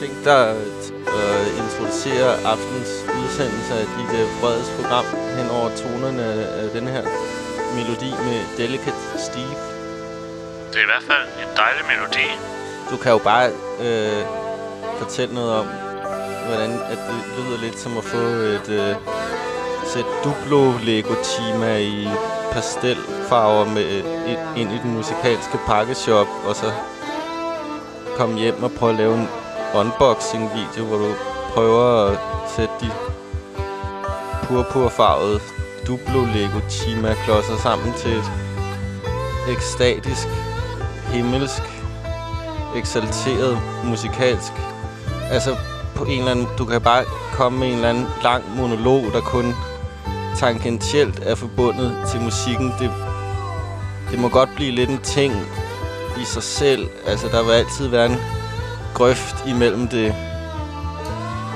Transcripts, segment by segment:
tænkt dig at øh, introducere aftens udsendelse af dit øh, Breds program hen over tonerne af den her melodi med Delicate Steve. Det er i hvert fald en dejlig melodi. Du kan jo bare øh, fortælle noget om, hvordan at det lyder lidt som at få et øh, sæt Duplo-Lego-tema i pastelfarver med et, ind i den musikalske pakkeshop, og så komme hjem og prøve at lave en unboxing-video, hvor du prøver at sætte de purpurfarvede Duplo-Lego-Chima-klodser sammen til et ekstatisk, himmelsk, eksalteret musikalsk. Altså, på en eller anden, du kan bare komme med en eller anden lang monolog, der kun tangentielt er forbundet til musikken. Det, det må godt blive lidt en ting i sig selv. Altså, der vil altid være en grøft imellem det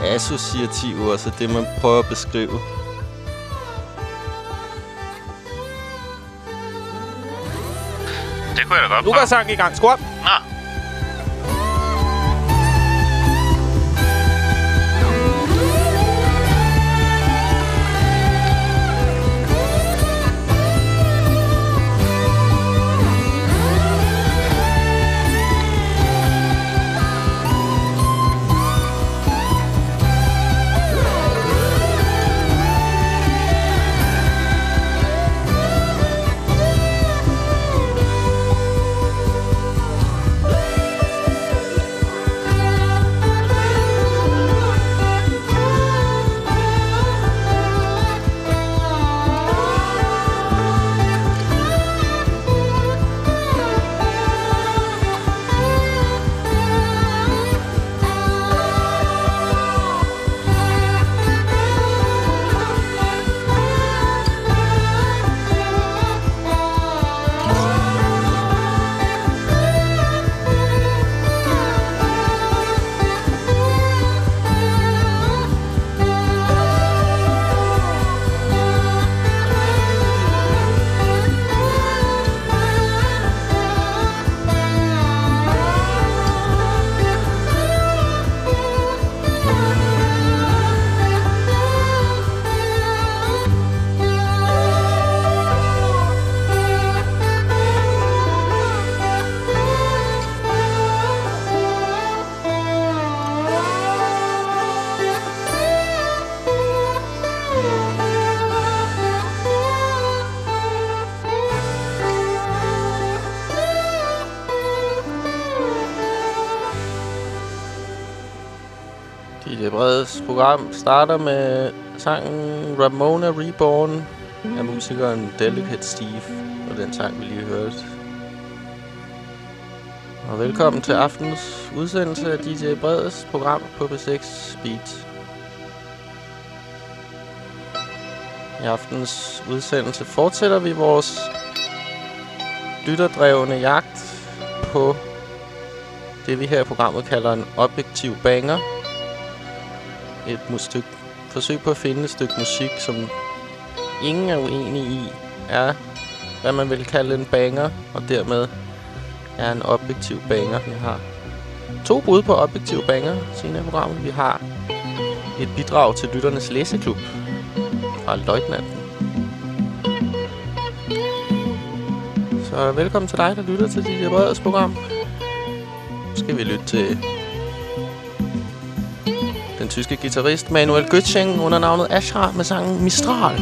associative, altså det, man prøver at beskrive. Det kunne jeg da godt Nu går sangen i gang. Skru Program starter med sangen Ramona Reborn af musikeren Delicate Steve, og den sang, vi lige hørte. Og velkommen til aftens udsendelse af DJ Breds program på P6 Beat. I aftens udsendelse fortsætter vi vores lytterdrevne jagt på det, vi her i programmet kalder en objektiv banger et stykke forsøg på at finde et stykke musik, som ingen er uenige i, er, hvad man vil kalde en banger, og dermed er en objektiv banger. Vi har to bud på objektive banger senere i programmet. Vi har et bidrag til Lytternes Læseklub fra Løjtnanten. Så velkommen til dig, der lytter til dit de program. Nu skal vi lytte til den tyske guitarist Manuel Götzing under navnet Ashra med sangen Mistral.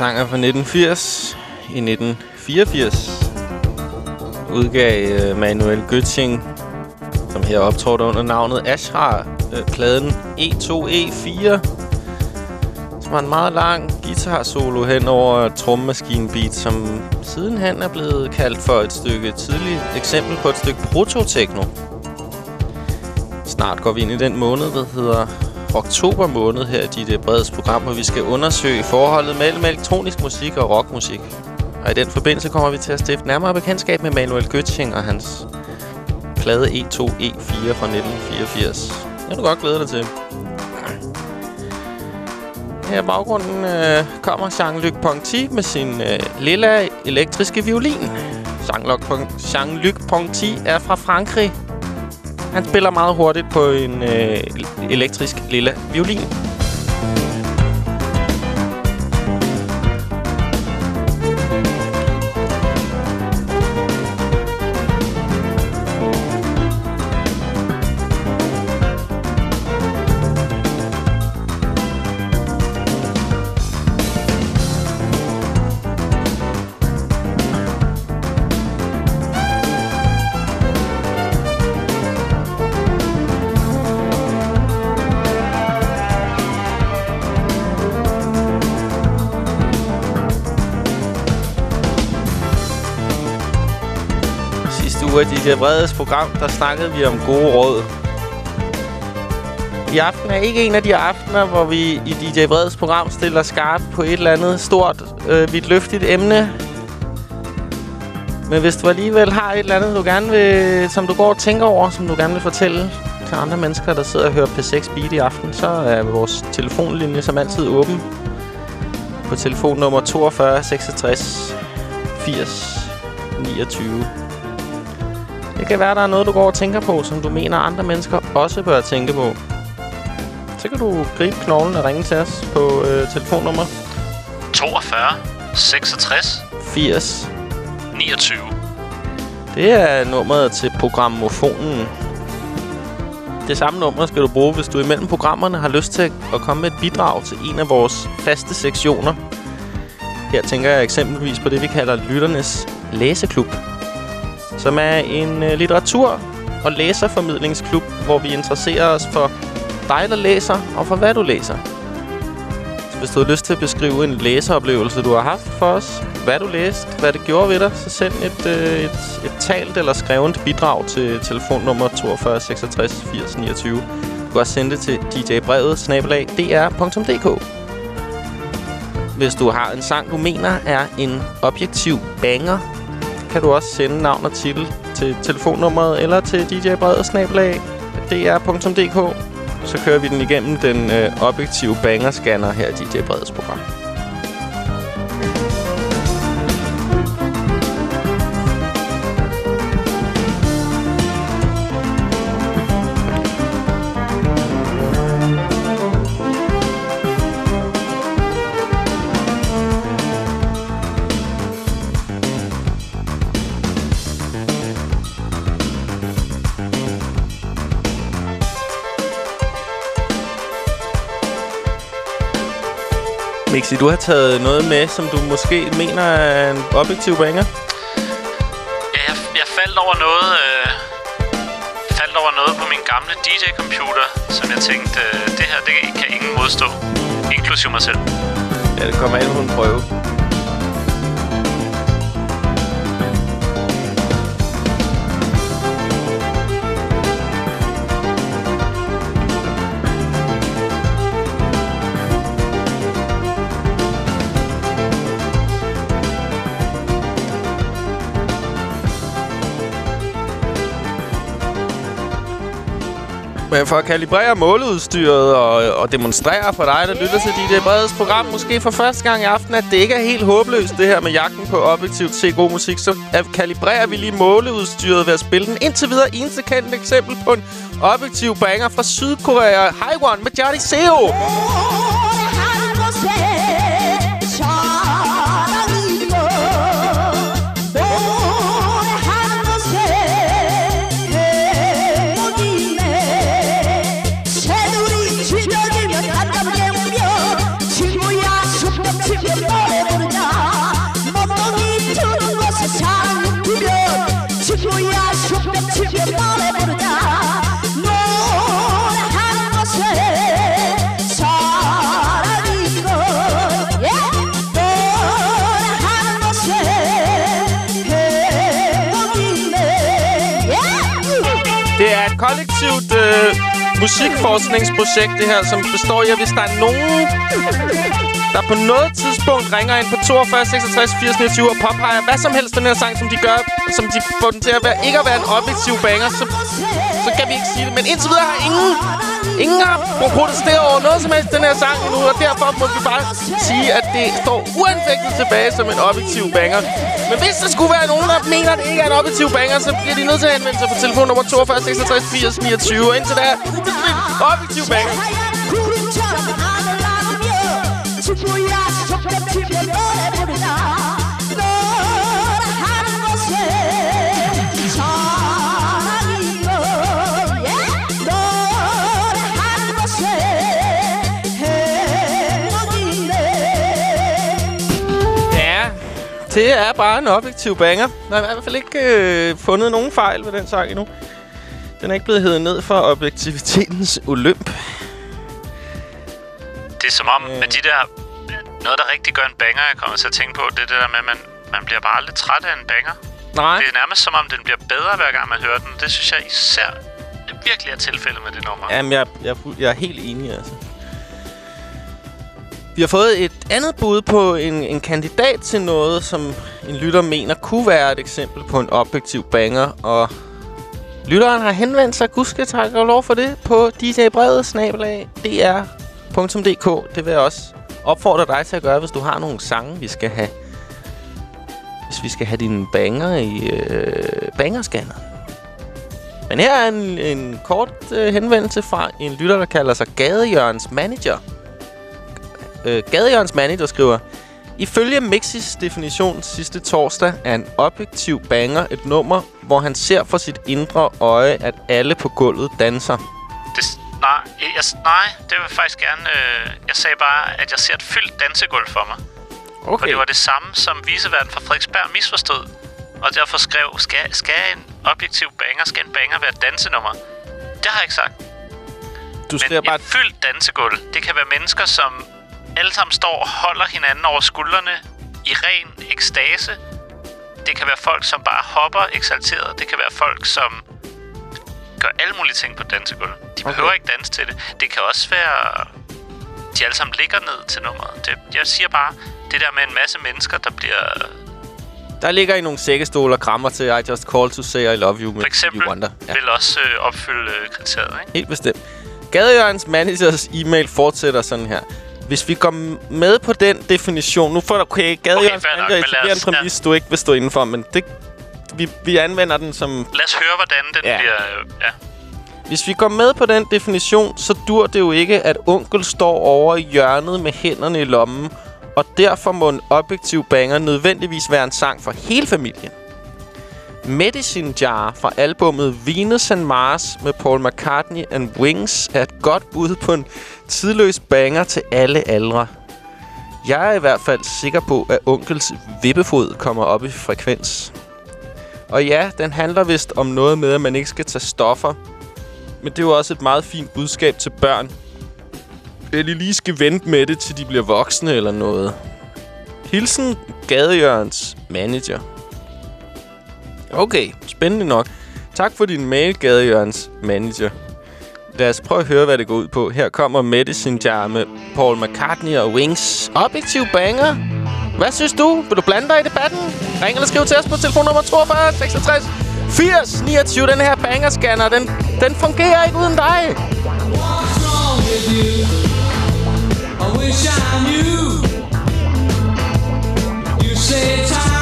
Sang er fra 1980. I 1984 udgav øh, Manuel Götzing, som her optrådte under navnet Ashra, øh, pladen E2E4, som var en meget lang guitar-solo hen over trommemaskine-beat, som sidenhen er blevet kaldt for et stykke tidligt eksempel på et stykke proto-techno. Snart går vi ind i den måned, der hedder oktober måned her i dit øh, Breds program, hvor vi skal undersøge forholdet mellem elektronisk musik og rockmusik. Og i den forbindelse kommer vi til at stifte nærmere bekendtskab med Manuel Götzing og hans plade E2 E4 fra 1984. Det du godt glæde dig til. Her i baggrunden øh, kommer Jean-Luc Ponty med sin øh, lilla elektriske violin. Jean-Luc Ponty er fra Frankrig, han spiller meget hurtigt på en øh, elektrisk lille violin. DJ Bredes program, der snakkede vi om gode råd. I aften er ikke en af de aftener, hvor vi i DJ Bredes program stiller skarpt på et eller andet stort, øh, vidtløftigt emne. Men hvis du alligevel har et eller andet, du gerne vil, som du går og tænker over, som du gerne vil fortælle til andre mennesker, der sidder og hører P6 Beat i aften, så er vores telefonlinje som altid åben på telefonnummer 42 66 80 29 kan være, der er noget, du går og tænker på, som du mener, andre mennesker også bør tænke på. Så kan du gribe knoglen og ringe til os på øh, telefonnummer 42 66 80 29. Det er nummeret til programmofonen. Det samme nummer skal du bruge, hvis du imellem programmerne har lyst til at komme med et bidrag til en af vores faste sektioner. Her tænker jeg eksempelvis på det, vi kalder Lytternes Læseklub som er en øh, litteratur- og læserformidlingsklub, hvor vi interesserer os for dig, der læser, og for hvad du læser. Så hvis du har lyst til at beskrive en læseoplevelse, du har haft for os, hvad du læste, hvad det gjorde ved dig, så send et, øh, et, et talt eller skrevet bidrag til telefonnummer 42 66 80 29. Du kan også sende det til djbrevet snabelag dr.dk. Hvis du har en sang, du mener er en objektiv banger, kan du også sende navn og titel til telefonnummeret eller til djbredesnabelag.dr.dk. Så kører vi den igennem den øh, objektive banger-scanner her i DJ Breds program. Har taget noget med, som du måske mener er en objektiv banger? Ja, jeg, jeg faldt over noget... Øh, faldt over noget på min gamle DJ-computer, som jeg tænkte, øh, det her det kan ingen modstå. Inklusive mig selv. Ja, det kommer an på en prøve. Øh, for at kalibrere måleudstyret og, og demonstrere for dig, der lytter til dit Breds program, måske for første gang i aften, at det ikke er helt håbløst, det her med jagten på objektivt se god musik, så kalibrerer vi lige måleudstyret ved at spille den indtil videre eneste kendte eksempel på en objektiv banger fra Sydkorea. One med Johnny Seo. Musikforskningsprojekt, det her, som består i, at hvis der er nogen, der på noget tidspunkt ringer ind på 42 66 80 29 og påpeger hvad som helst den her sang, som de gør, som de får den til at være, ikke at være en objektiv banger, så, så kan vi ikke sige det. Men indtil videre har ingen, ingen har protesteret over noget som helst den her sang endnu, og derfor må vi bare sige, at det står uanfægtet tilbage som en objektiv banger. Men hvis der skulle være nogen, der mener, at det ikke er en objektiv banger, så bliver de nødt til at henvende sig på telefon nummer 42 66 80 29. Og indtil da, er en objektiv banger. Det er bare en objektiv banger. Der er i hvert fald ikke øh, fundet nogen fejl ved den sang endnu. Den er ikke blevet hævet ned for objektivitetens olymp. Det er som om, øh. med de der... Noget, der rigtig gør en banger, jeg kommer til at tænke på, det er det der med, at man, man bliver bare aldrig træt af en banger. Nej. Det er nærmest som om, den bliver bedre, hver gang man hører den. Det synes jeg især det virkelig er tilfældet med det nummer. Jamen, jeg, jeg, jeg er helt enig, altså. Vi har fået et andet bud på en, en kandidat til noget, som en lytter mener kunne være et eksempel på en objektiv banger. Og lytteren har henvendt sig, gudske tak og lov for det, på djbrevet snabelag dr.dk. Det vil jeg også opfordre dig til at gøre, hvis du har nogle sange, vi skal have. Hvis vi skal have dine banger i øh, bangerscanner. Men her er en, en kort øh, henvendelse fra en lytter, der kalder sig Gadejørns Manager øh, Gadejørns Manager skriver, Ifølge Mixis definition sidste torsdag er en objektiv banger et nummer, hvor han ser for sit indre øje, at alle på gulvet danser. Det, nej, jeg, nej, det vil jeg faktisk gerne... Øh, jeg sagde bare, at jeg ser et fyldt dansegulv for mig. Okay. Og det var det samme, som viseverden fra Frederiksberg misforstod. Og derfor skrev, skal, skal en objektiv banger, skal en banger være et dansenummer? Det har jeg ikke sagt. Du Men bare... et fyldt dansegulv, det kan være mennesker, som alle sammen står og holder hinanden over skuldrene i ren ekstase. Det kan være folk, som bare hopper eksalteret. Det kan være folk, som gør alle mulige ting på dansegulvet. De Okay. behøver ikke danse til det. Det kan også være... De alle sammen ligger ned til nummeret. Det, jeg siger bare, det der med en masse mennesker, der bliver... Der ligger i nogle sækkestole og krammer til I just call to say I love you For eksempel Stevie Wonder. ja. vil også øh, opfylde øh, kriteriet, ikke? Helt bestemt. Gadejørns managers e-mail fortsætter sådan her. Hvis vi går med på den definition... Nu får du... Okay, Gadejørns fair nok, manager men lad etablerer en præmis, du ikke vil stå indenfor, men det... Vi, vi anvender den som... Lad os høre, hvordan den Ja. ja. bliver... Ja. Hvis vi går med på den definition, så dur det jo ikke, at onkel står over i hjørnet med hænderne i lommen, og derfor må en objektiv banger nødvendigvis være en sang for hele familien. Medicine Jar fra albummet Venus and Mars med Paul McCartney and Wings er et godt bud på en tidløs banger til alle aldre. Jeg er i hvert fald sikker på, at onkels vippefod kommer op i frekvens. Og ja, den handler vist om noget med, at man ikke skal tage stoffer, men det er jo også et meget fint budskab til børn. Eller lige skal vente med det, til de bliver voksne eller noget. Hilsen Gadejørns manager. Okay, spændende nok. Tak for din mail, Gadejørns manager. Lad os prøve at høre, hvad det går ud på. Her kommer Medicine Jar med Paul McCartney og Wings. Objektiv banger. Hvad synes du? Vil du blande dig i debatten? Ring eller skriv til os på telefonnummer 42 66 80 29. Den her bangerscanner, den, den fungerer ikke uden dig. I wish I knew. You say time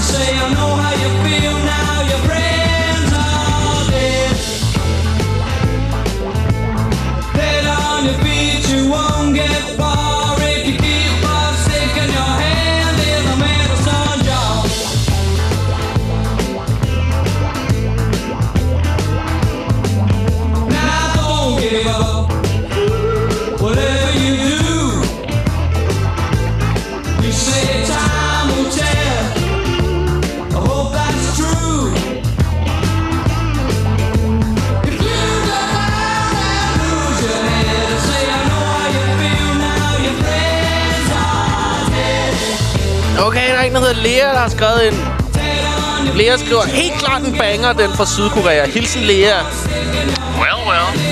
Say I know hedder Lea, der har skrevet ind. Lea skriver, helt klart en banger, den fra Sydkorea. Hilsen Lea. Well, well.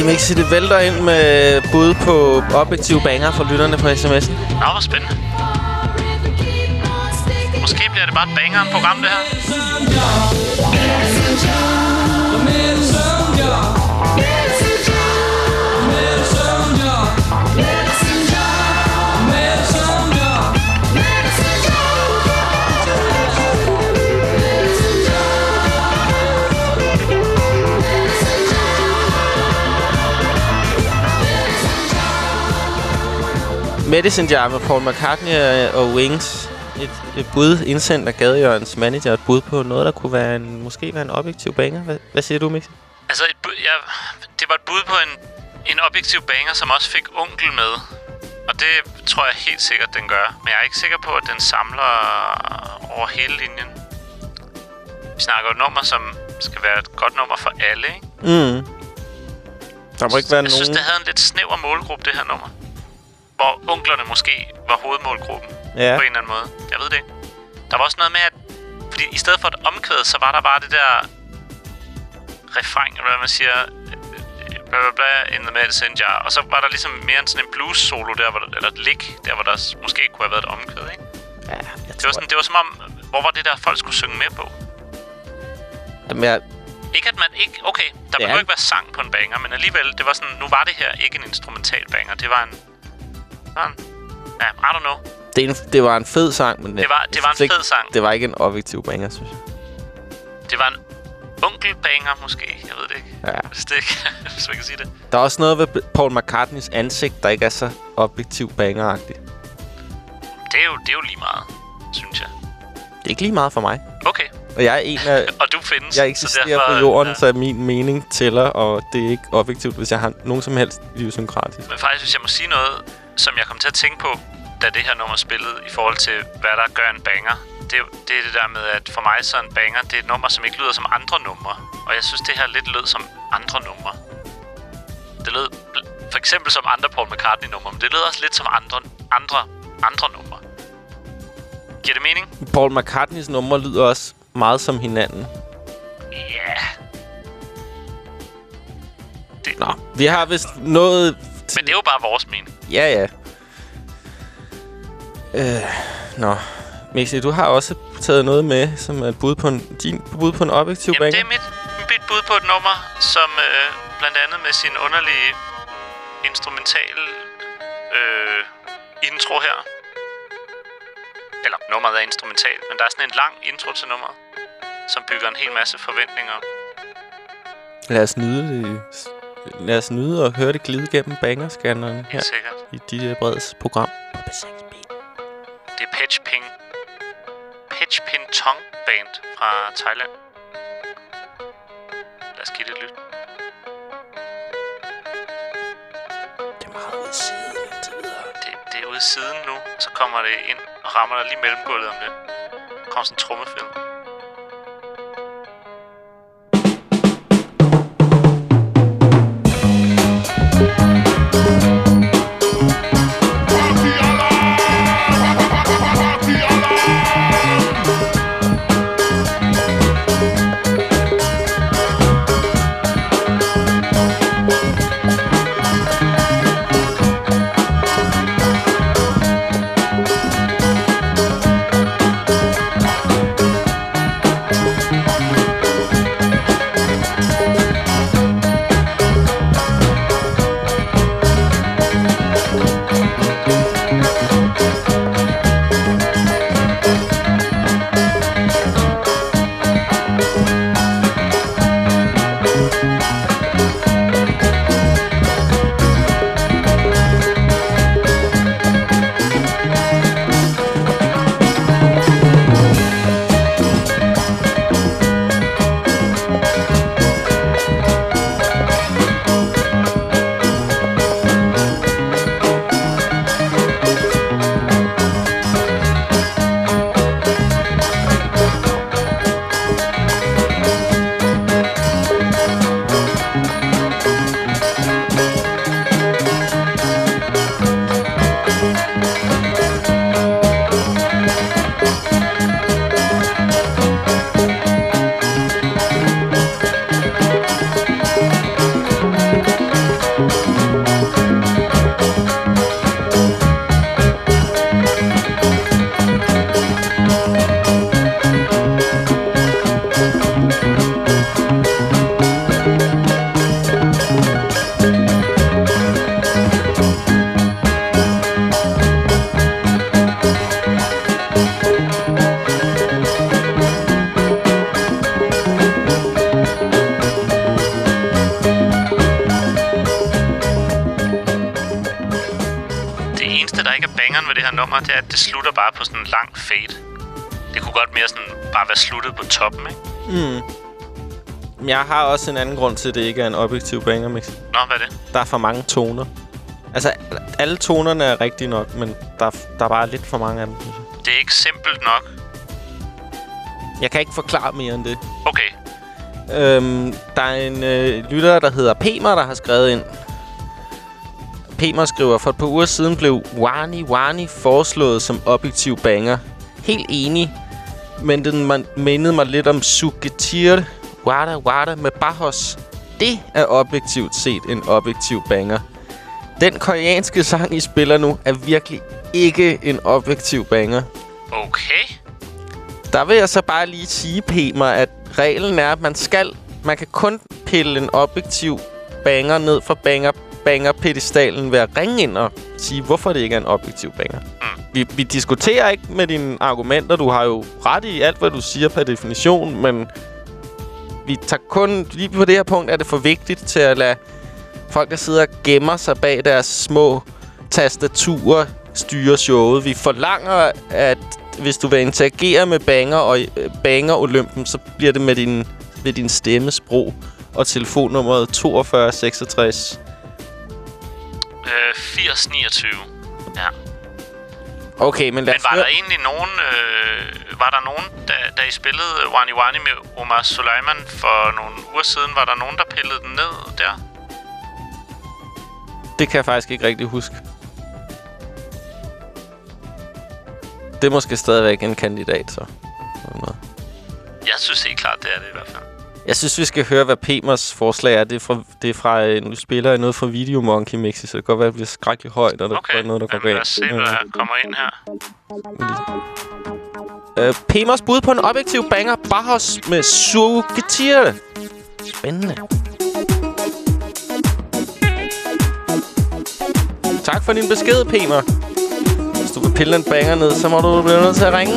Ej, Mixi, det vælter ind med bud på objektive banger fra lytterne på sms'en. Nå, hvor spændende. Måske bliver det bare et banger-program, det her. Medicine Jar med Paul McCartney øh, og Wings. Et, et bud indsendt af Gadejørgens manager. Et bud på noget, der kunne være en, måske være en objektiv banger. Hvad, hvad siger du, Mixi? Altså, et bud, ja, det var et bud på en, en objektiv banger, som også fik onkel med. Og det tror jeg helt sikkert, den gør. Men jeg er ikke sikker på, at den samler over hele linjen. Vi snakker et nummer, som skal være et godt nummer for alle, ikke? Mm. Der må ikke være jeg synes, nogen... det havde en lidt snæver målgruppe, det her nummer. Hvor onklerne måske var hovedmålgruppen Ja. på en eller anden måde. Jeg ved det ikke. Der var også noget med, at... Fordi i stedet for et omkvæd, så var der bare det der refræng, eller hvad man siger, bla bla bla, in the medicine jar. Og så var der ligesom mere en sådan en blues solo der, hvor der, eller et lick, der hvor der måske kunne have været et omkvæd, ikke? Ja, jeg Det var, sådan, det var som om, hvor var det der, folk skulle synge med på? Jamen, jeg, Ikke at man ikke... Okay, der Ja. behøver ikke være sang på en banger, men alligevel, det var sådan... Nu var det her ikke en instrumental banger. Det var en... En ja, I don't know. det, en, det var en fed sang, men... Det var- det var en ikke, fed sang. Det var ikke en objektiv banger, synes jeg. Det var en onkelbanger, måske. Jeg ved det ikke. Ja. Hvis, det ikke, hvis man kan sige det. Der er også noget ved Paul McCartneys ansigt, der ikke er så objektiv bangeragtigt. Det er, jo, det er jo lige meget, synes jeg. Det er ikke lige meget for mig. Okay, Og jeg er en af... og du findes. Jeg så eksisterer derfor, på jorden, ja. så min mening tæller, og det er ikke objektivt, hvis jeg har nogen som helst livsynkratisk. Men faktisk, hvis jeg må sige noget, som jeg kom til at tænke på, da det her nummer spillede, i forhold til, hvad der gør en banger. Det, det er det der med, at for mig så en banger, det er et nummer, som ikke lyder som andre numre. Og jeg synes, det her lidt lød som andre numre. Det lød for eksempel som andre Paul McCartney-numre, men det lød også lidt som andre, andre, andre numre. Giver det mening? Paul McCartneys numre lyder også meget som hinanden. Ja. Det, Nå, vi har vist noget... Men det er jo bare vores mening. Ja, ja. Øh, nå. Mixi, du har også taget noget med, som er et bud på en, din bud på en objektiv Jamen, det banger. er mit, mit bud på et nummer, som øh, blandt andet med sin underlige instrumental øh, intro her. Eller nummeret er instrumental, men der er sådan en lang intro til nummeret, som bygger en hel masse forventninger. Lad os nyde det. Lad os nyde og høre det glide gennem bangerscanneren her sikkert. i DJ Breds program. På B6 Det er Pitch Ping. Pitch Pin Tong Band fra Thailand. Lad os give det et lyt. Det er meget ud siden indtil videre. Det, det er ude siden nu, så kommer det ind og rammer dig lige mellem gulvet om lidt. Der kommer sådan en trummefilm. fade. Det kunne godt mere sådan bare være sluttet på toppen, ikke? Men jeg har også en anden grund til, at det ikke er en objektiv banger mix. Nå, hvad er det? Der er for mange toner. Altså, alle tonerne er rigtige nok, men der, er- der er bare lidt for mange af dem. Det er ikke simpelt nok. Jeg kan ikke forklare mere end det. Okay. Øhm, der er en øh, lytter, der hedder Pemer, der har skrevet ind. Pemer skriver, for et par uger siden blev Wani Wani foreslået som objektiv banger. Helt enig, men den man, mindede mig lidt om Sugetir Wada Wada med Bajos. Det er objektivt set en objektiv banger. Den koreanske sang, I spiller nu, er virkelig ikke en objektiv banger. Okay. Der vil jeg så bare lige sige, Pemer, at reglen er, at man skal... Man kan kun pille en objektiv banger ned fra banger, banger pedestalen ved at ringe ind og sige, hvorfor det ikke er en objektiv banger. Mm. Vi, vi diskuterer ikke med dine argumenter. Du har jo ret i alt, hvad du siger per definition, men vi tager kun... Lige på det her punkt er det for vigtigt til at lade folk, der sidder og gemmer sig bag deres små tastaturer, styre showet. Vi forlanger, at hvis du vil interagere med banger og øh, banger Olympen, så bliver det med din, med din stemmesprog og telefonnummeret 4266. Øh, 8029. Ja. Okay, men lad Men var høre. der egentlig nogen... Øh, var der nogen, da, da I spillede Wani Wani med Omar Suleiman for nogle uger siden, var der nogen, der pillede den ned der? Det kan jeg faktisk ikke rigtig huske. Det er måske stadigvæk en kandidat, så. Jeg synes helt klart, det er det i hvert fald. Jeg synes, vi skal høre, hvad Pemers forslag er. Det er fra, det er fra nu spiller jeg noget fra Video Monkey Mixi, så det kan godt være, at det bliver skrækkeligt højt, og der Okay, er noget, der går Jamen, lad galt. os se, hvad der kommer ind her. Øh, Pemers bud på en objektiv banger, Bajos med Sugetir. Spændende. Tak for din besked, Pemer. Hvis du vil pille en banger ned, så må du blive nødt til at ringe.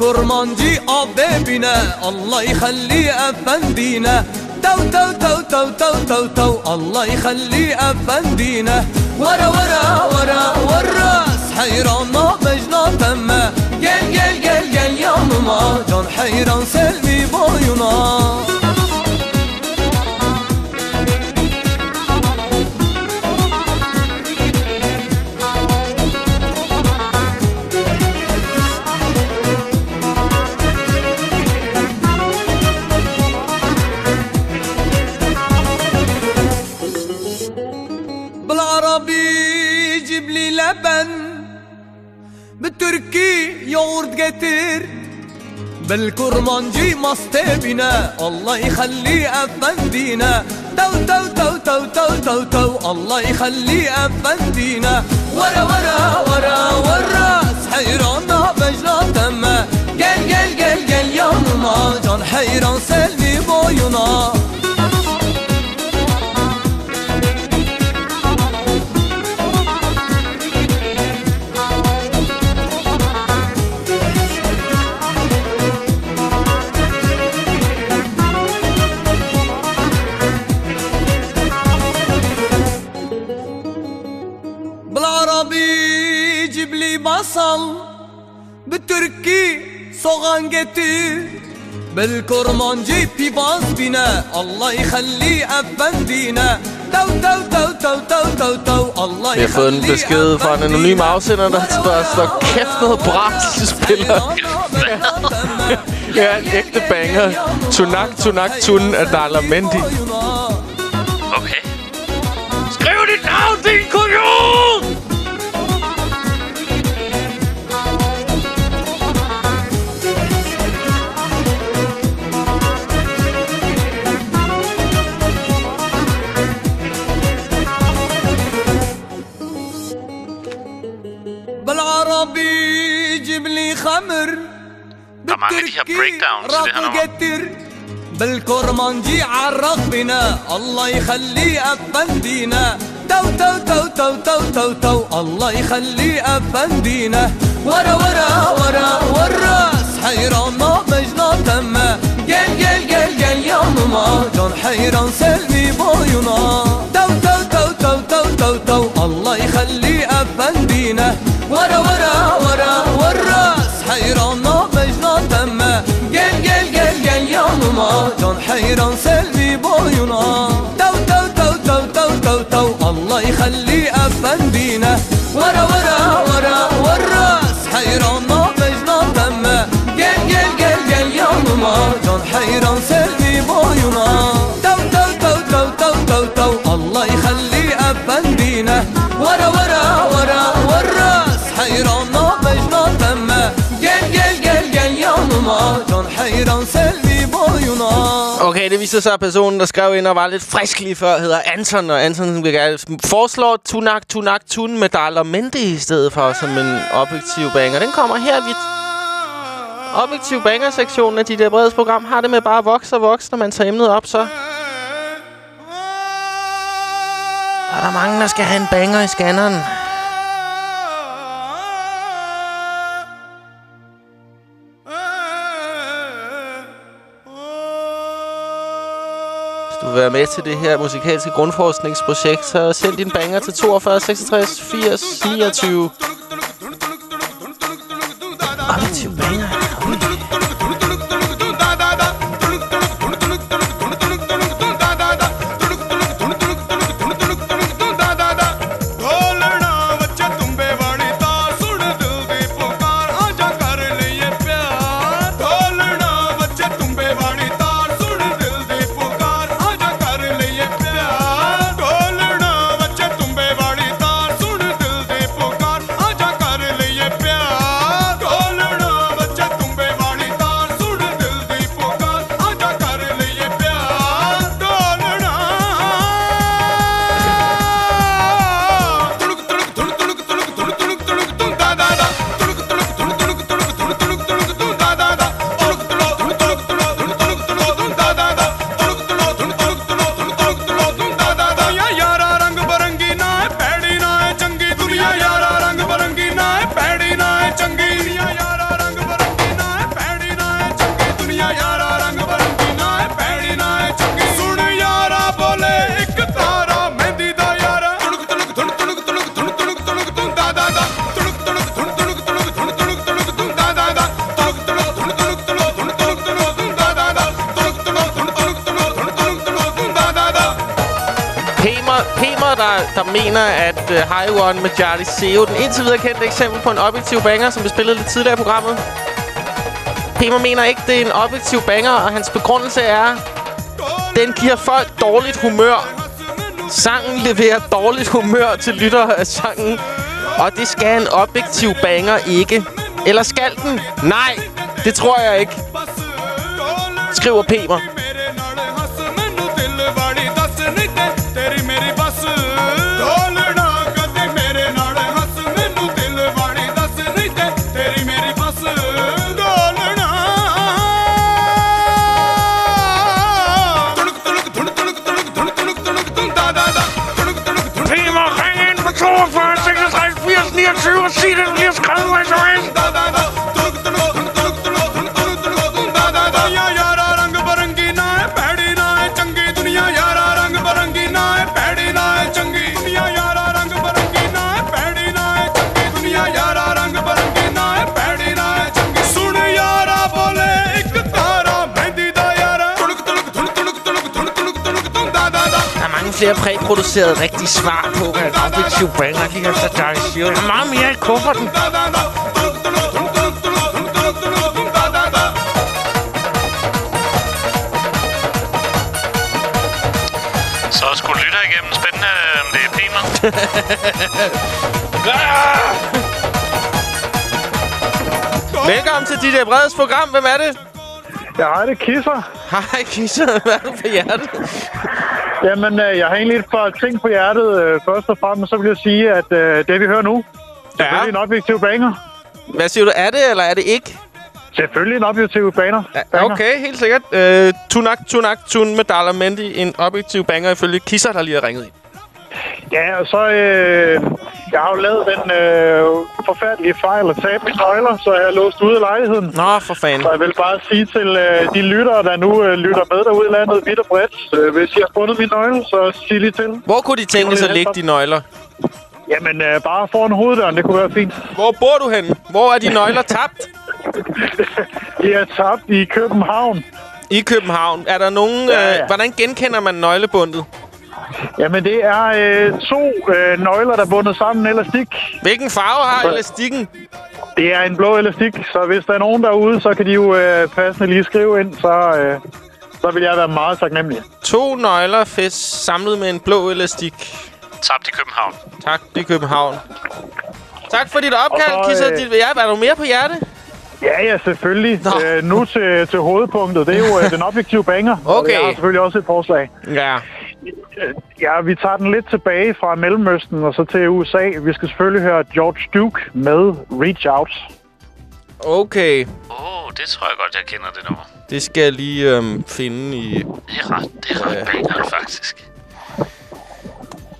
كرمانجي آب الله يخلي أفندينا. تو تو تو تو تو تو تو الله يخلي أفندينا. ورا ورا ورا والراس حيران ما بجنا تما. جل جل جل جل يا ماما. جان حيران سلمي بايونا getir. بالكرمانجي مصطبنا الله يخلي افندينا تو تو تو تو تو تو تو الله يخلي افندينا ورا ورا ورا والراس حيران بجنا تمه gel gel gel gel yanıma can hayran selvi boyuna. soğan getir بالكرمانجي بيباز بنا الله يخلي أفندينا تو تو تو تو تو تو تو الله Vi har fået en besked fra en anonym afsender, der spørger, slå kæft noget bras, I spiller. Det er en ægte banger. Tunak, tunak, tun af Dala Mendi. Er her nummer. قتر بالكرمانجي عرق بنا الله يخلي افندينا تو تو تو تو تو تو تو الله يخلي افندينا ورا ورا ورا والراس حيران ما مجنى تما قل قل قل قل يا ماما جون حيران سلمي بوينا تو تو تو تو تو تو تو الله يخلي افندينا ورا ورا ورا والراس حيران ما جان حيران سلمي بعيونا تو تو تو تو تو تو تو الله يخلي أفندينا ورا ورا ورا والراس حيران ما بجنا دمه جل جل جل جل يا ماما جان حيران سلمي Okay, det viser sig, at personen, der skrev ind og var lidt frisk lige før, hedder Anton. Og Anton vil gerne foreslår Tunak Tunak Tun med Daler Mente i stedet for som en objektiv banger. Den kommer her. Vi objektiv banger-sektionen af de der breds program har det med bare at vokse og vokse, når man tager emnet op, så... Er der mange, der skal have en banger i scanneren? Vil være med til det her musikalske grundforskningsprojekt, så send din banger til 42 66 80 29. Objektiv banger. Mener, at øh, uh, High One med Charlie Seo, den indtil videre kendte eksempel på en objektiv banger, som vi spillede lidt tidligere i programmet. Pemer mener ikke, det er en objektiv banger, og hans begrundelse er, den giver folk dårligt humør. Sangen leverer dårligt humør til lyttere af sangen, og det skal en objektiv banger ikke. Eller skal den? Nej, det tror jeg ikke. Skriver Pemer. 29 og sig flere præproducerede rigtige svar på, hvad der er det Chewbang, og lige efter Charlie Sheen. Der er meget mere i kufferten. Så skulle lytte igennem spændende, om det er pener. Velkommen til dit Breds program. Hvem er det? Ja, hej, det er Kisser. Hej, Kisser. Hvad er du på hjertet? Jamen, øh, jeg har egentlig et par ting på hjertet. Øh, først og fremmest, så vil jeg sige, at øh, det vi hører nu, Ja. selvfølgelig en objektiv banger. Hvad siger du? Er det, eller er det ikke? Selvfølgelig en objektiv banger. Ja, banger. okay, helt sikkert. Øh, tunak, tunak, tun med Dalla Mendy. En objektiv banger ifølge Kisser, der lige har ringet ind. Ja, og så... Øh, jeg har jo lavet den øh, forfærdelige fejl at tabe mine nøgler, så jeg er låst ude af lejligheden. Nå, for fanden. Så jeg vil bare sige til øh, de lyttere, der nu øh, lytter med derude i landet, vidt og bredt, øh, hvis I har fundet mine nøgler, så sig lige til. Hvor kunne de tænke sig at lægge de nøgler? Jamen, øh, bare foran hoveddøren, det kunne være fint. Hvor bor du henne? Hvor er de nøgler tabt? De er tabt i København. I København. Er der nogen... Ja, ja. Øh, hvordan genkender man nøglebundet? Jamen, det er øh, to øh, nøgler, der er bundet sammen med elastik. Hvilken farve har elastikken? Det er en blå elastik, så hvis der er nogen derude, så kan de jo øh, passende lige skrive ind, så, øh, så vil jeg være meget taknemmelig. To nøgler fest samlet med en blå elastik. Tabt i København. Tak, i København. Tak for dit opkald, Og så, Kisser. øh, Dit, ja, er du mere på hjerte? Ja, ja, selvfølgelig. Nå. Øh, nu til, til hovedpunktet. Det er jo øh, den objektive banger. Og Okay. Jeg har selvfølgelig også et forslag. Ja. Øh, Ja, vi tager den lidt tilbage fra Mellemøsten og så til USA. Vi skal selvfølgelig høre George Duke med Reach Out. Okay. Åh, oh, det tror jeg godt, jeg kender det nummer. Det skal jeg lige øhm, finde i... Det er ret, det er ret banger, faktisk.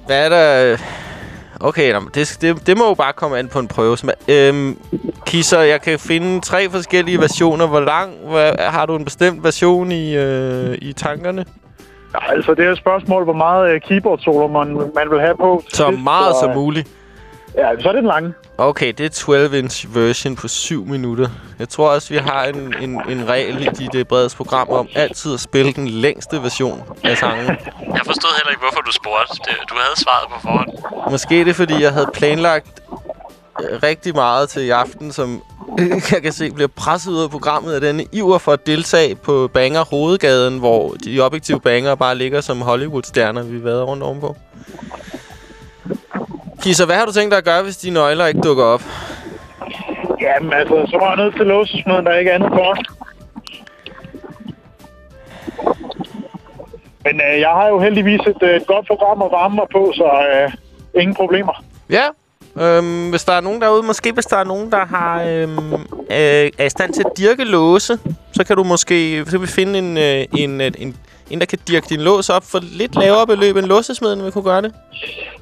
Hvad er der... Okay, nå, det, det, det må jo bare komme an på en prøve. Som er- Øhm, Kisser, jeg kan finde tre forskellige versioner. Hvor lang... Hvor, har du en bestemt version i, øh, i tankerne? Ja, altså, det er et spørgsmål, hvor meget øh, keyboard-solo man, man vil have på. Så sidst, meget så, som øh, muligt. Ja, så er det den lange. Okay, det er 12-inch version på 7 minutter. Jeg tror også, vi har en, en, en regel i dit uh, breds program om altid at spille den længste version af sangen. Jeg forstod heller ikke, hvorfor du spurgte. Du havde svaret på forhånd. Måske er det, fordi jeg havde planlagt øh, rigtig meget til i aften, som jeg kan se bliver presset ud af programmet af denne iver for at deltage på Banger Hovedgaden, hvor de objektive banger bare ligger som Hollywood-stjerner, vi været rundt ovenpå. Kisser, hvad har du tænkt dig at gøre, hvis de nøgler ikke dukker op? Jamen, altså, så var jeg nødt til låsesmeden, der er ikke andet for. Men øh, jeg har jo heldigvis et, øh, et godt program at varme mig på, så øh, ingen problemer. Ja. Øhm, hvis der er nogen derude, måske hvis der er nogen, der har, øhm, øh, er i stand til at dirke låse, så kan du måske så vi finde en, øh, en, en, en, en, der kan dirke din lås op for lidt lavere beløb end låsesmeden, vil kunne gøre det.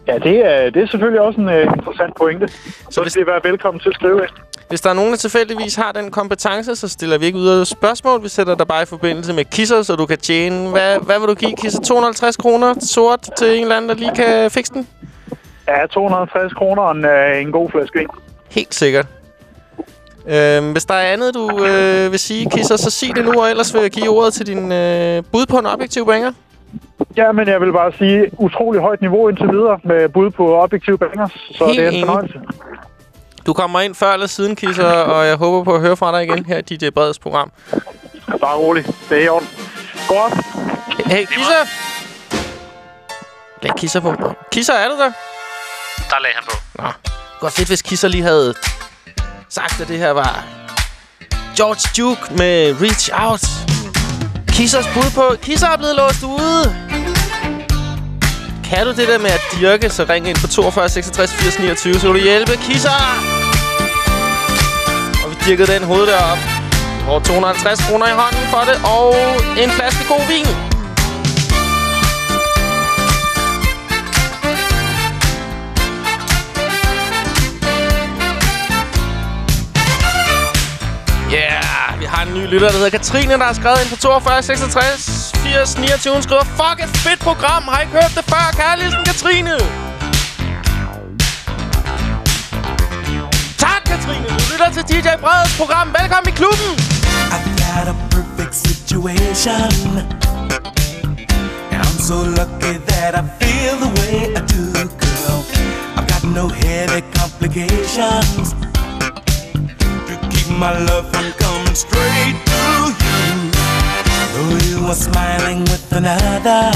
Ja, det er, det er selvfølgelig også en øh, interessant pointe. Så hvis- hvis det være velkommen til at skrive ind. Hvis der er nogen, der tilfældigvis har den kompetence, så stiller vi ikke af spørgsmål. Vi sætter dig bare i forbindelse med Kisser, så du kan tjene... Hvad, hvad vil du give, Kisser? 250 kroner sort til en eller anden, der lige kan fikse den? Ja, 250 kroner og en, øh, en god flaske vin. Helt sikkert. Øhm, hvis der er andet, du øh, vil sige, Kisser, så sig det nu, og ellers vil jeg give ordet til din øh, bud på en objektiv banger. Ja, men jeg vil bare sige, utrolig højt niveau indtil videre med bud på objektive bangers. Så Helt det er en fornøjelse. Du kommer ind før eller siden, Kisser, og jeg håber på at høre fra dig igen her i DJ Breds program. Bare rolig. Det er i orden. Godt. Hey, Kisser! Læg Kisser på. Kisser, er du der? Der lagde han på. Nå, godt fedt, hvis Kisser lige havde sagt, at det her var George Duke med Reach Out. Kissers bud på... Kisser er blevet låst ude. Kan du det der med at dirke, så ring ind på 42 66 80 29, så vil du hjælpe Kisser. Og vi dyrkede den hoveddør op. Du får 250 kroner i hånden for det, og en flaske god vin. Yeah, vi har en ny lytter, der hedder Katrine, der har skrevet ind på 42 66 80 29. Hun skriver, fuck et fedt program. Har I ikke hørt det før? Kærligheden, Katrine. Tak, Katrine. Du lytter til DJ Breds program. Velkommen i klubben. I've got a perfect situation. And I'm so lucky that I feel the way I do, girl. I've got no heavy complications my love from coming straight to you. Though you are smiling with another,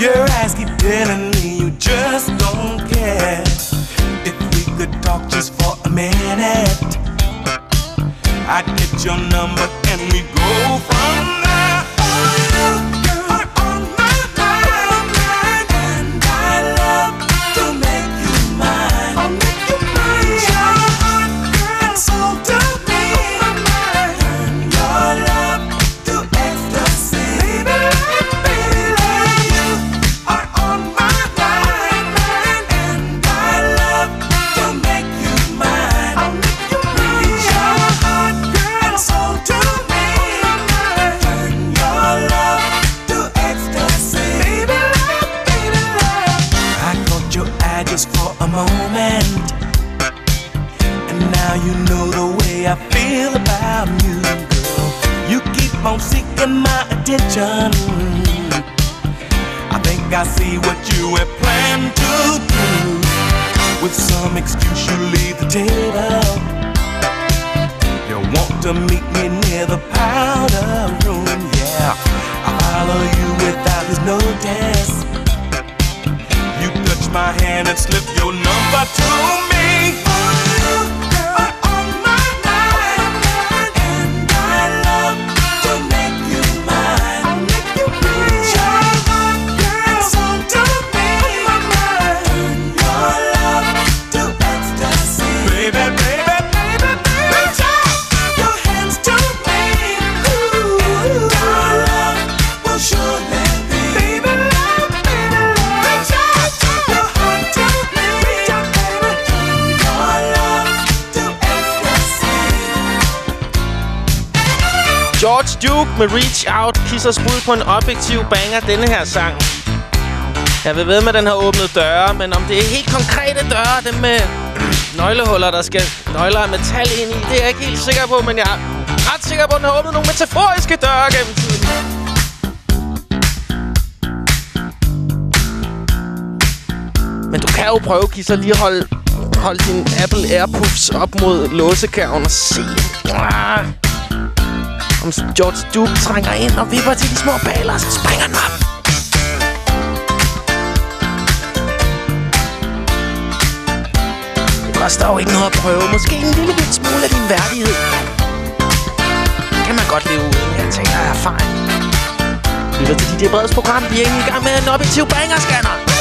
Your eyes keep telling me you just don't care. If we could talk just for a minute, I'd get your number and we go from On seeking my attention. I think I see what you have planned to do. With some excuse, you leave the table. You want to meet me near the powder room, yeah. I follow you without his notice. You touch my hand and slip your number to me. George Duke med Reach Out. kisser bud på en objektiv banger denne her sang. Jeg vil ved med, at den har åbnet døre, men om det er helt konkrete døre, dem med nøglehuller, der skal nøgler af metal ind i, det er jeg ikke helt sikker på, men jeg er ret sikker på, at den har åbnet nogle metaforiske døre gennem tiden. Men du kan jo prøve, Kisser, lige at holde, holde din Apple AirPods op mod låsekærven og se, ah, om George Duke trænger ind og vipper til de små baler, så springer den op. Det koster jo ikke noget at prøve. Måske en lille bit smule af din værdighed. Det kan man godt leve uden. Jeg tænker, erfaring. Lytter til DJ Breds program. Vi er i gang med en objektiv bangerscanner. scanner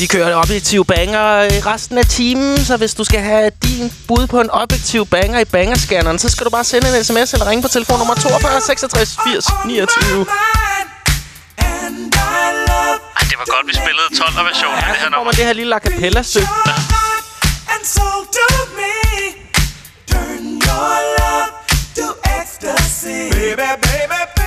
Vi kører objektiv banger i resten af timen, så hvis du skal have din bud på en objektiv banger i bangerscanneren, så skal du bare sende en sms eller ringe på telefonnummer 42 66 80 29. Ej, det var godt, vi spillede 12'er-versionen af Ja, det her nummer. det her lille a cappella-stykke. Baby, baby, baby, baby.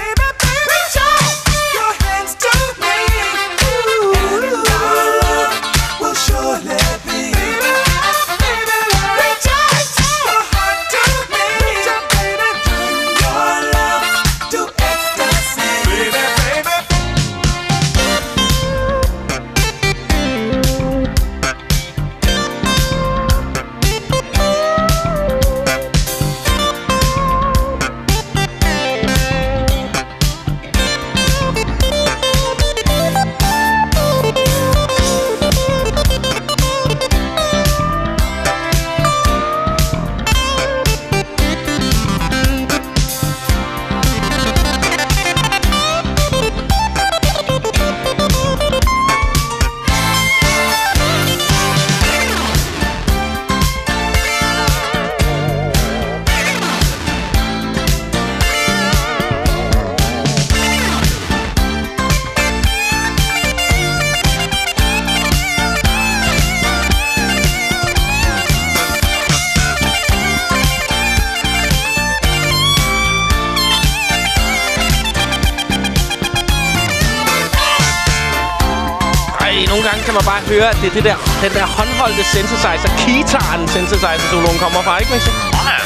Kan man bare høre, at det er det der, den der håndholdte synthesizer, guitaren synthesizer, soloen kommer fra, ikke, Mixer? Åh, ja.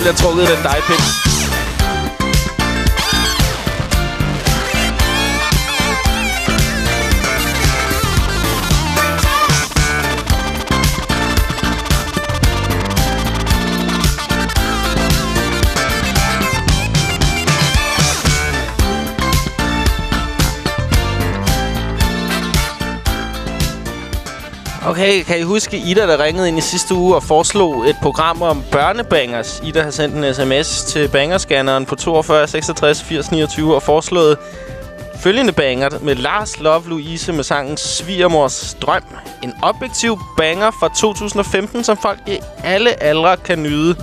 bliver trukket i den dejpind. Okay, kan I huske Ida, der ringede ind i sidste uge og foreslog et program om børnebangers? Ida har sendt en sms til bangerscanneren på 42 66 80 29 og foreslået følgende banger med Lars Love Louise med sangen Svigermors Drøm. En objektiv banger fra 2015, som folk i alle aldre kan nyde.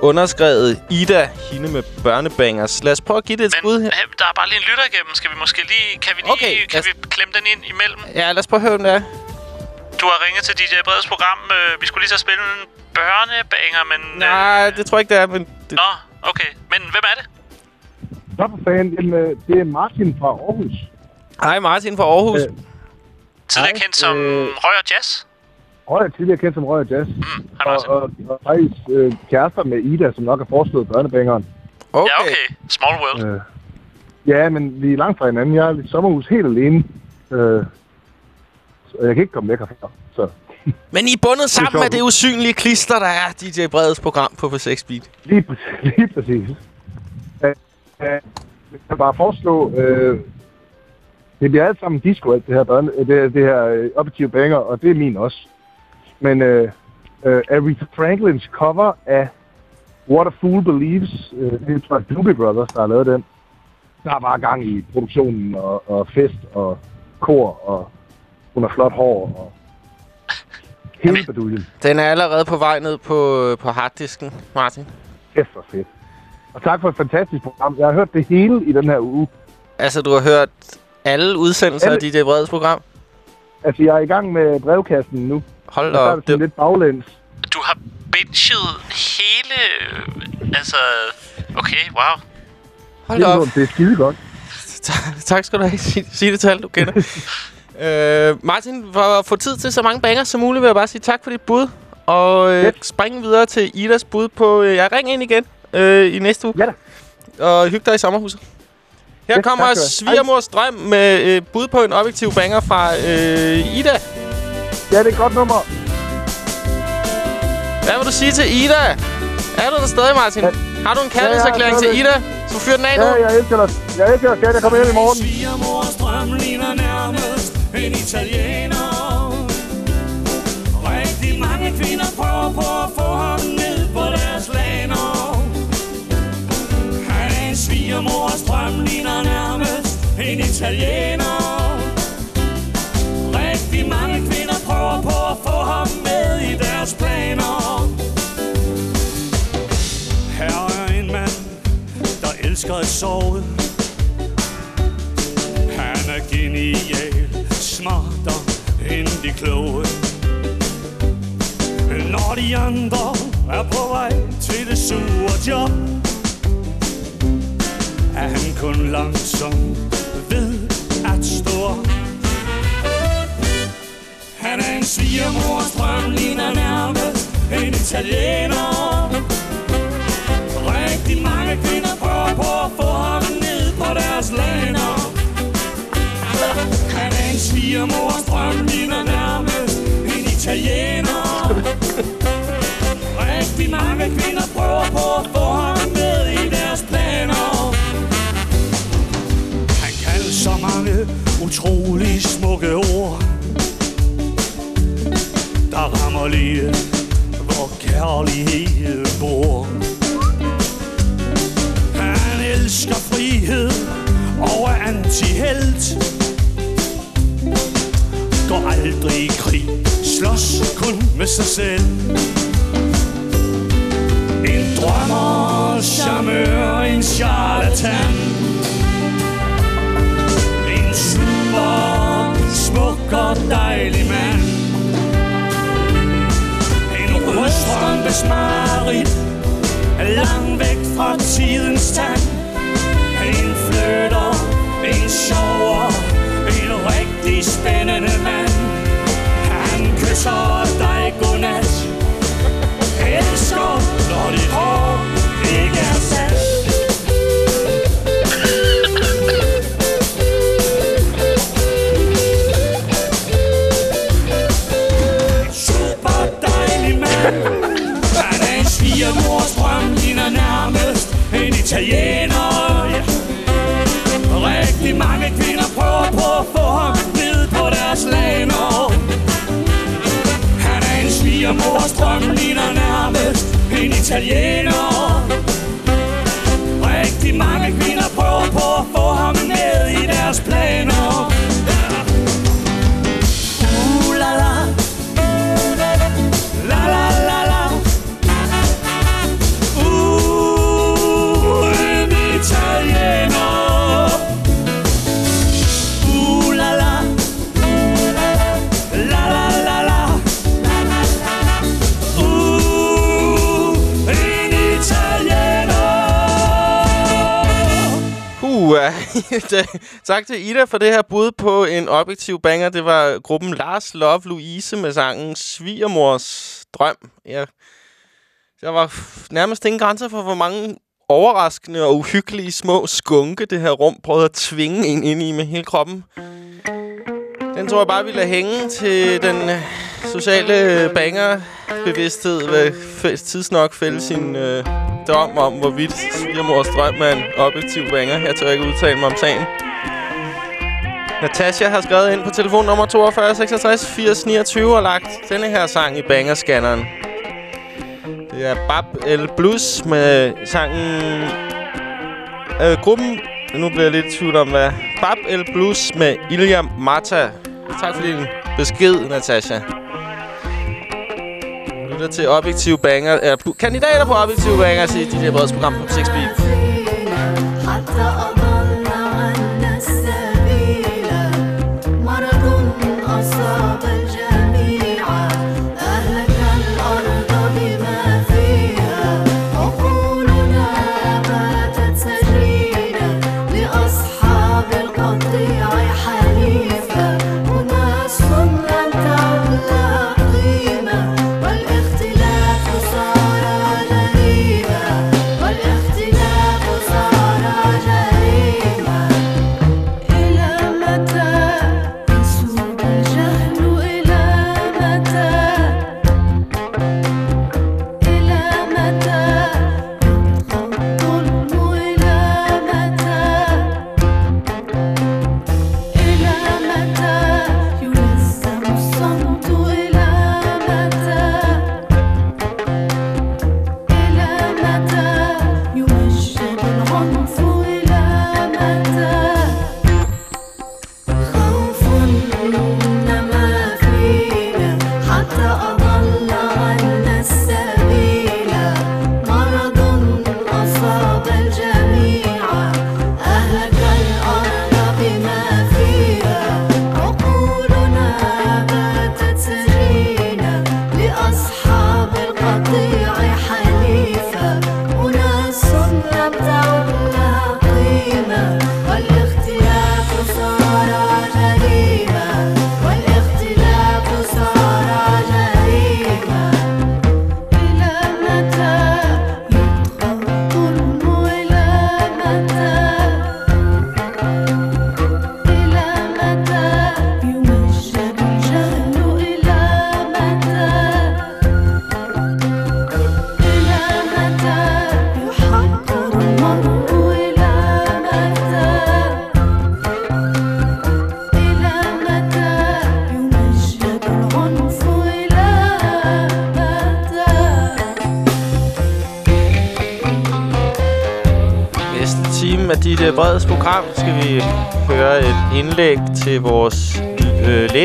Underskrevet Ida, hende med børnebangers. Lad os prøve at give det et skud Men her. øh, der er bare lige en lytter igennem. Skal vi måske lige... Kan vi lige... Okay, kan vi klemme den ind imellem? Ja, lad os prøve at høre, hvem det er. Du har ringet til DJ Breds program. Øh, vi skulle lige så spille en børnebanger, men... Nej, det tror jeg ikke, det er, men... Det... Nå, okay. Men hvem er det? Så for fanden, øh, det er Martin fra Aarhus. Hej, Martin fra Aarhus. Øh, Tidligere Hej, kendt som øh, Røg og Jazz. Røg er tidligere kendt som Røg og Jazz. Mm, Og, også. og, og faktisk øh, kærester med Ida, som nok har foreslået børnebængeren. Okay. Ja, okay. Small World. Øh, ja, men vi er langt fra hinanden. Jeg er i sommerhus helt alene. Øh, så jeg kan ikke komme væk herfra. Så Men I er bundet sammen sjovt. med det usynlige klister, der er DJ Breds program på P6 Beat. lige, præ- lige præcis. Øh, øh, jeg kan bare foreslå... Øh, det bliver alt sammen disco, alt det her, børne, øh, det, det her øh, objektive banger, og det er min også. Men øh, øh, Aretha Franklins cover af What a Fool Believes, øh, det er fra Doobie Brothers, der har lavet den. Der er bare gang i produktionen og, og fest og kor, og hun har flot hår og hele baduljen. Den er allerede på vej ned på, på harddisken, Martin. Kæft for fedt. Og tak for et fantastisk program. Jeg har hørt det hele i den her uge. Altså, du har hørt alle udsendelser Alle. af DJ Breds program? Altså, jeg er i gang med brevkassen nu. Hold da er op. det Det, lidt baglæns. Du har binget hele... Altså... Okay, wow. hold da op. Det er skide godt. tak skal du have. Sig, sig det til alle, du kender. øh, Martin, for at få tid til så mange banger som muligt, vil jeg bare sige tak for dit bud. Og øh, Fedt. springe videre til Idas bud på... Øh, jeg ringer ind igen øh, i næste uge. Ja da. Og hygge dig i sommerhuset. Her Fedt, kommer. Svigermors drøm med øh, bud på en objektiv banger fra øh, Ida. Ja, det er et godt nummer. Hvad vil du sige til Ida? Er du der stadig, Martin? Ja. Har du en kærlighedserklæring Ja, ja, til Ida? Så fyr den af nu. Ja, jeg elsker dig. Jeg elsker dig, skat. Jeg kommer hjem i morgen. Svigermors drøm ligner nærmest en italiener. Rigtig mange kvinder prøver på at få ham ned på deres laner. Hans svigermors drøm ligner nærmest en italiener. Rigtig mange kvinder prøver på at få ham med i deres planer. Her er en mand, der elsker at sove. Han er genial, smartere end de kloge. Når de andre er på vej til det sure job, er han kun langsom ved at stå op. Han er en svigermors drøm, ligner nærmest en italiener. En svigermors drøm, ligner nærmest en italiener. Rigtig mange kvinder prøver på at få ham med i deres planer. Han kan så mange utrolig smukke ord, der rammer lige, hvor kærlighed bor. Han elsker frihed og er antihelt Går aldrig i krig, slås kun med sig selv. En drømmer, charmeur, en charlatan. En super, smuk og dejlig mand. En rødstrømpes marit Langt væk fra tidens tand. En flytter, en sjov Han dig godnat. Elsker, når dit hår está lleno tak til Ida for det her bud på en objektiv banger. Det var gruppen Lars Love Louise med sangen Svigermors Drøm. Ja. Der var nærmest ingen grænser for, hvor mange overraskende og uhyggelige små skunke, det her rum prøvede at tvinge en ind i med hele kroppen. Den tror jeg bare, vi lader hænge til den øh, sociale øh, banger-bevidsthed ved tidsnok fælde sin øh, dom om, hvorvidt svigermors drøm er en objektiv banger. Jeg tør ikke udtale mig om sagen. Natasha har skrevet ind på telefon nummer 42 66 80 29 og lagt denne her sang i bangerscanneren. Det er Bab El Blues med sangen... Øh, gruppen... Nu bliver jeg lidt i tvivl om, hvad... Bab El Blues med Ilja Mata. Tak for din besked, Natasha. Lytter til Objektiv Banger. Er kandidater på Objektiv Banger i DJ Breds program på 6 Beat.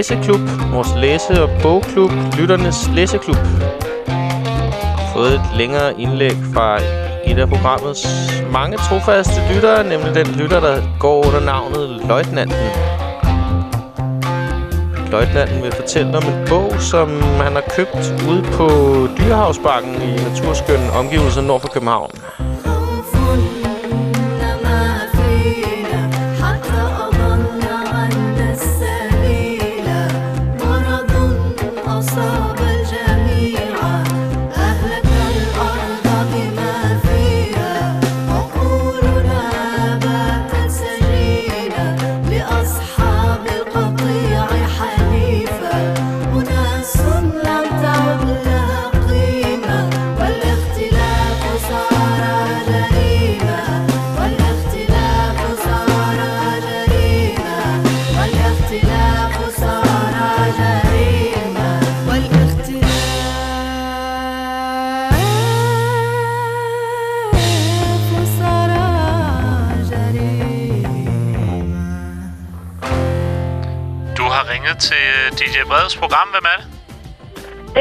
Læseklub, vores læse- og bogklub, Lytternes Læseklub. Fået et længere indlæg fra et af programmets mange trofaste lyttere, nemlig den lytter, der går under navnet Løjtnanten. Løjtnanten vil fortælle om en bog, som han har købt ude på Dyrehavsbakken i naturskønne omgivelser nord for København.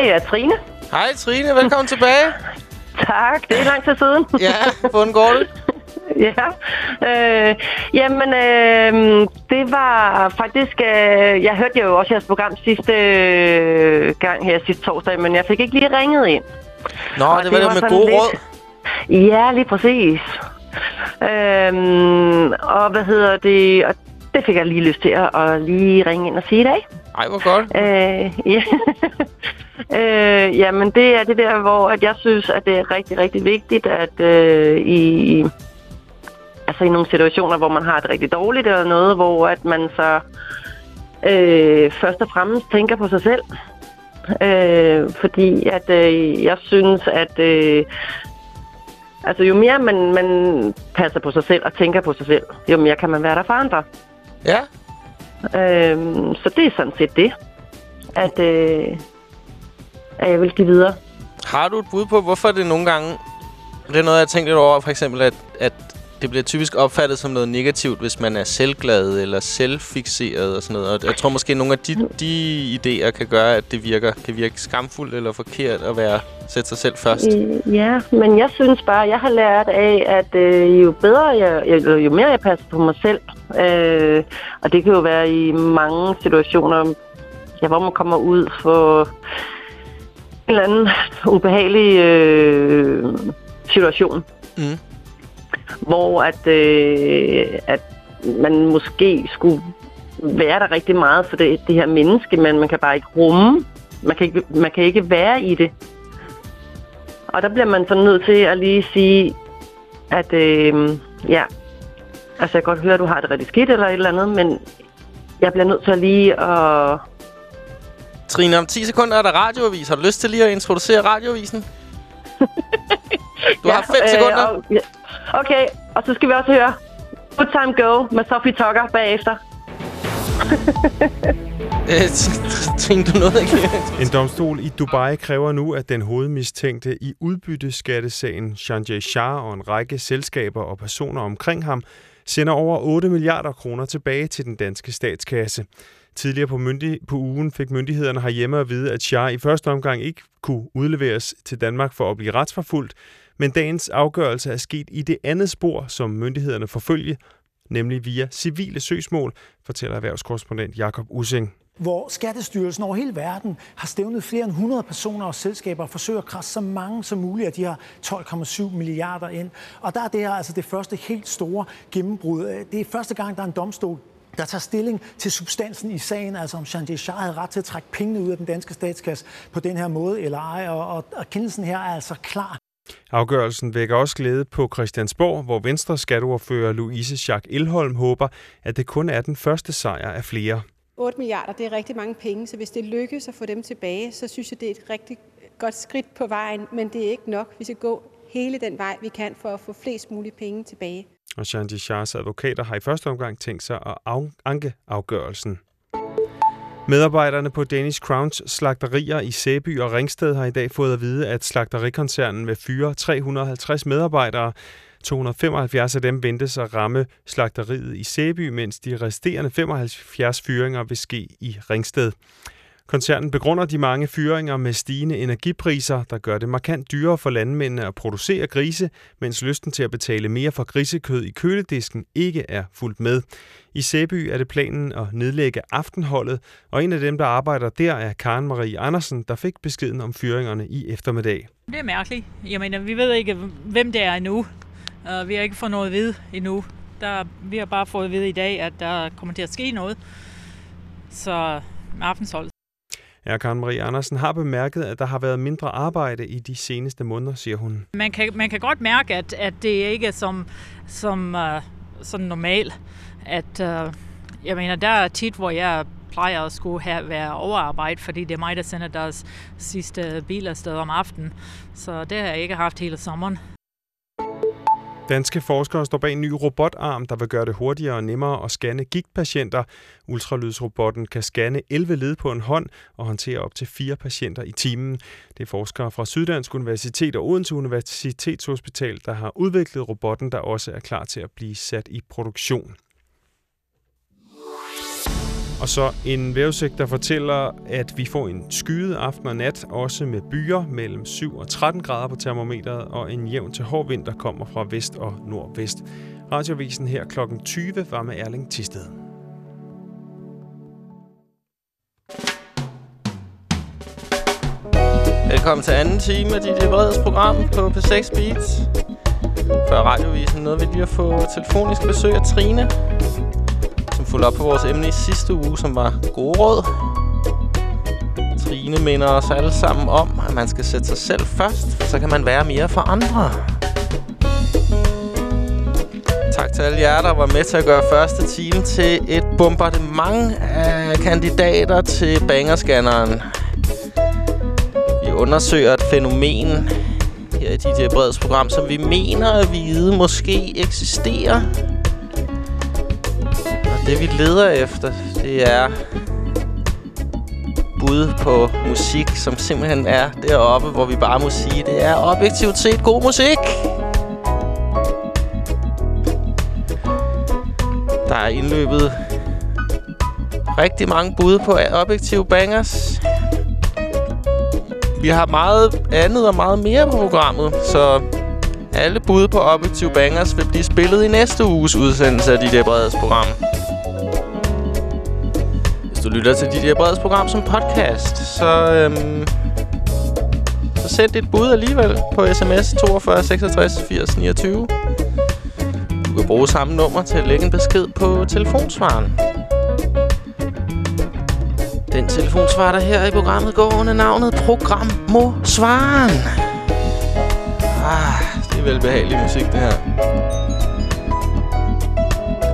Det er Trine. Hej Trine, velkommen tilbage. Tak, det er lang tid siden. Ja, hvordan går det? ja, øh, jamen øh, det var faktisk, øh, jeg hørte jo også jeres program sidste øh, gang her sidste torsdag, men jeg fik ikke lige ringet ind. Nå, Og det var det med gode lidt- råd. Ja, lige præcis. Øhm, og hvad hedder det, og det fik jeg lige lyst til at, at lige ringe ind og sige i dag. Ej, hvor godt. Øh, ja. Øh, jamen, det er det der, hvor at jeg synes, at det er rigtig, rigtig vigtigt, at øh, i, altså i nogle situationer, hvor man har det rigtig dårligt, eller noget, hvor at man så øh, først og fremmest tænker på sig selv. Øh, fordi at øh, jeg synes, at øh, altså, jo mere man, man passer på sig selv og tænker på sig selv, jo mere kan man være der for andre. Ja. Øhm, så det er sådan set det, at, øh, at jeg vil give videre. Har du et bud på, hvorfor det nogle gange... Det er noget, jeg tænkte lidt over, for eksempel, at, at det bliver typisk opfattet som noget negativt, hvis man er selvglad eller selvfixeret og sådan noget. Og jeg tror måske, at nogle af de, de idéer kan gøre, at det virker, kan virke skamfuldt eller forkert at være sætte sig selv først. Øh, ja, men jeg synes bare, jeg har lært af, at øh, jo bedre jeg, eller jo mere jeg passer på mig selv, øh, og det kan jo være i mange situationer, ja, hvor man kommer ud for eller anden ubehagelig øh, situation, Mm. hvor at, øh, at man måske skulle være der rigtig meget for det, det her menneske, men man kan bare ikke rumme. Man kan ikke, man kan ikke være i det. Og der bliver man så nødt til at lige sige, at øh, ja, altså jeg kan godt høre, at du har det rigtig skidt eller et eller andet, men jeg bliver nødt til at lige at... Trine, om 10 sekunder er der radioavis. Har du lyst til lige at introducere radioavisen? Du har 5 sekunder. og, ja. Okay, og så skal vi også høre Good Time Go med Sophie Tucker bagefter. Øh, Trine, du nåede ikke En domstol i Dubai kræver nu, at den hovedmistænkte i udbytteskattesagen Sanjay Shah og en række selskaber og personer omkring ham sender over 8 milliarder kroner tilbage til den danske statskasse. Tidligere på, myndig- på ugen fik myndighederne herhjemme at vide, at Shah i første omgang ikke kunne udleveres til Danmark for at blive retsforfulgt, men dagens afgørelse er sket i det andet spor, som myndighederne forfølger, nemlig via civile søgsmål, fortæller erhvervskorrespondent Jakob Using. hvor Skattestyrelsen over hele verden har stævnet flere end 100 personer og selskaber og forsøger at krasse så mange som muligt af de her 12,7 milliarder ind. Og der er det her altså det første helt store gennembrud. Det er første gang, der er en domstol, der tager stilling til substansen i sagen, altså om Sanjay Shah havde ret til at trække pengene ud af den danske statskasse på den her måde eller ej. Og, og, og kendelsen her er altså klar. Afgørelsen vækker også glæde på Christiansborg, hvor Venstre skatteordfører Louise Schack Elholm håber, at det kun er den første sejr af flere. 8 milliarder, det er rigtig mange penge, så hvis det lykkes at få dem tilbage, så synes jeg, det er et rigtig godt skridt på vejen, men det er ikke nok. Vi skal gå hele den vej, vi kan for at få flest mulige penge tilbage. Og Shanti Shahs advokater har i første omgang tænkt sig at af- anke afgørelsen. Medarbejderne på Danish Crowns slagterier i Sæby og Ringsted har i dag fået at vide, at slagterikoncernen vil fyre 350 medarbejdere. 275 af dem ventes at ramme slagteriet i Sæby, mens de resterende 75 fyringer vil ske i Ringsted. Koncernen begrunder de mange fyringer med stigende energipriser, der gør det markant dyrere for landmændene at producere grise, mens lysten til at betale mere for grisekød i køledisken ikke er fuldt med. I Sæby er det planen at nedlægge aftenholdet, og en af dem, der arbejder der, er Karen Marie Andersen, der fik beskeden om fyringerne i eftermiddag. Det er mærkeligt. Jeg mener, vi ved ikke, hvem det er endnu. Vi har ikke fået noget at vide endnu. Der, vi har bare fået at vide i dag, at der kommer til at ske noget. Så med aftensholdet. Ja, Karen Marie Andersen har bemærket, at der har været mindre arbejde i de seneste måneder, siger hun. Man kan, man kan godt mærke, at, at det ikke er som, som uh, sådan normal. At, uh, jeg mener, der er tit, hvor jeg plejer at skulle have, være overarbejde, fordi det er mig, der sender deres sidste bil afsted om aftenen. Så det har jeg ikke haft hele sommeren. Danske forskere står bag en ny robotarm, der vil gøre det hurtigere og nemmere at scanne gigtpatienter. Ultralydsrobotten kan scanne 11 led på en hånd og håndtere op til fire patienter i timen. Det er forskere fra Syddansk Universitet og Odense Universitetshospital, der har udviklet robotten, der også er klar til at blive sat i produktion. Og så en vejrudsigt, der fortæller, at vi får en skyet aften og nat, også med byer mellem 7 og 13 grader på termometeret, og en jævn til hård vind, der kommer fra vest og nordvest. Radiovisen her kl. 20 var med Erling Tisted. Velkommen til anden time af DJ Breds program på P6 Beats. Før radiovisen nåede vi lige at få telefonisk besøg af Trine, som fulgte op på vores emne i sidste uge, som var gode råd. Trine minder os alle sammen om, at man skal sætte sig selv først, for så kan man være mere for andre. Tak til alle jer, der var med til at gøre første time til et bombardement af kandidater til bangerscanneren. Vi undersøger et fænomen her i DJ Breds program, som vi mener at vide måske eksisterer. Det vi leder efter, det er bud på musik, som simpelthen er deroppe, hvor vi bare må sige, det er objektivt set god musik. Der er indløbet rigtig mange bud på objektive bangers. Vi har meget andet og meget mere på programmet, så alle bud på objektive bangers vil blive spillet i næste uges udsendelse af DJ Breds program. Du lytter til DJ Breds program som podcast, så, øhm, så send dit bud alligevel på sms 42 66 80 29. Du kan bruge samme nummer til at lægge en besked på telefonsvaren. Den telefonsvar, der her i programmet går under navnet Programmosvaren. Svaren. Ah, det er velbehagelig musik, det her.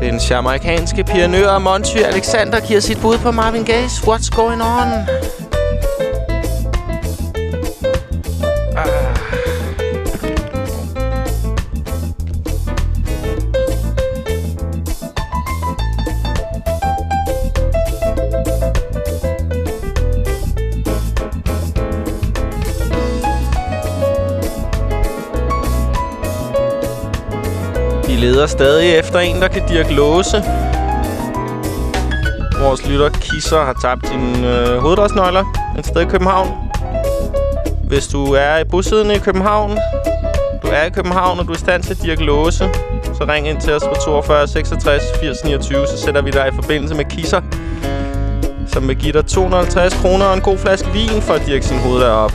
Den jamaikanske pionør Monty Alexander giver sit bud på Marvin Gaye's What's Going On. Leder stadig efter en, der kan dirke låse. Vores lytter Kisser har tabt sine øh, hoveddørsnøgler et sted i København. Hvis du er i bussiden i København, du er i København, og du er i stand til at dirke låse, så ring ind til os på 42 66 80 29, så sætter vi dig i forbindelse med Kisser, som vil give dig 250 kroner og en god flaske vin for at dirke sin hoveddør op.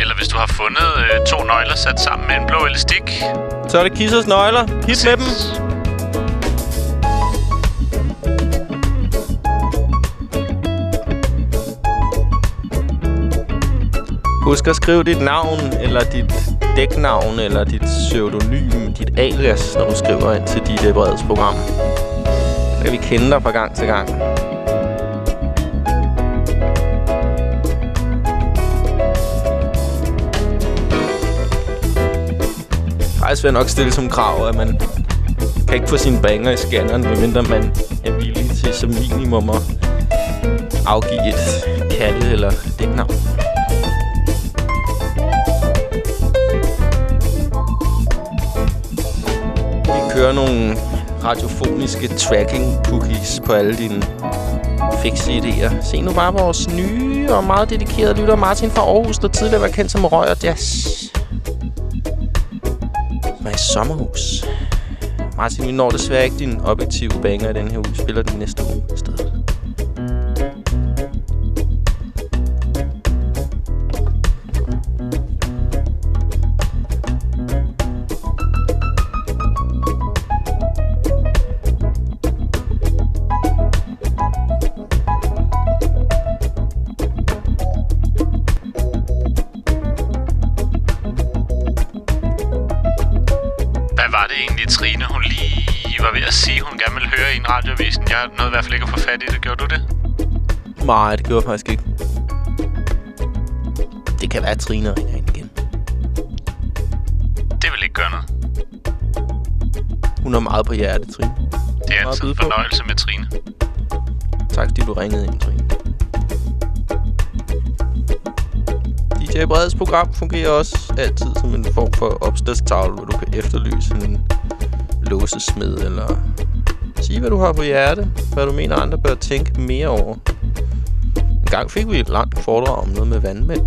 Eller hvis du har fundet øh, to nøgler sat sammen med en blå elastik. Så er det Kissers nøgler. Hit med dem. Husk at skrive dit navn, eller dit dæknavn, eller dit pseudonym, dit alias, når du skriver ind til dit øh, program. Så kan vi kende dig fra gang til gang. Faktisk være nok stille som krav, at man kan ikke få sine banger i scanneren, medmindre man er villig til som minimum at afgive et kalde eller dæknavn. Vi kører nogle radiofoniske tracking cookies på alle dine fikse idéer. Se nu bare vores nye og meget dedikerede lytter Martin fra Aarhus, der tidligere var kendt som Røg og Jazz. Sommerhus. Martin, vi når desværre ikke din objektive banger i den her uge. Vi spiller den næste uge i stedet. Jeg nåede i hvert fald ikke at få fat i det. Gjorde du det? Nej, det gjorde jeg faktisk ikke. Det kan være, at Trine ringer ind igen. Det vil ikke gøre noget. Hun er meget på hjerte, Trine. Det er altid en fornøjelse med Trine. Tak, fordi du ringede ind, Trine. DJ Breds program fungerer også altid som en form for opstandstavle, hvor du kan efterlyse en låsesmed eller sig, hvad du har på hjerte. Hvad du mener, andre bør tænke mere over. En gang fik vi et langt foredrag om noget med vandmænd.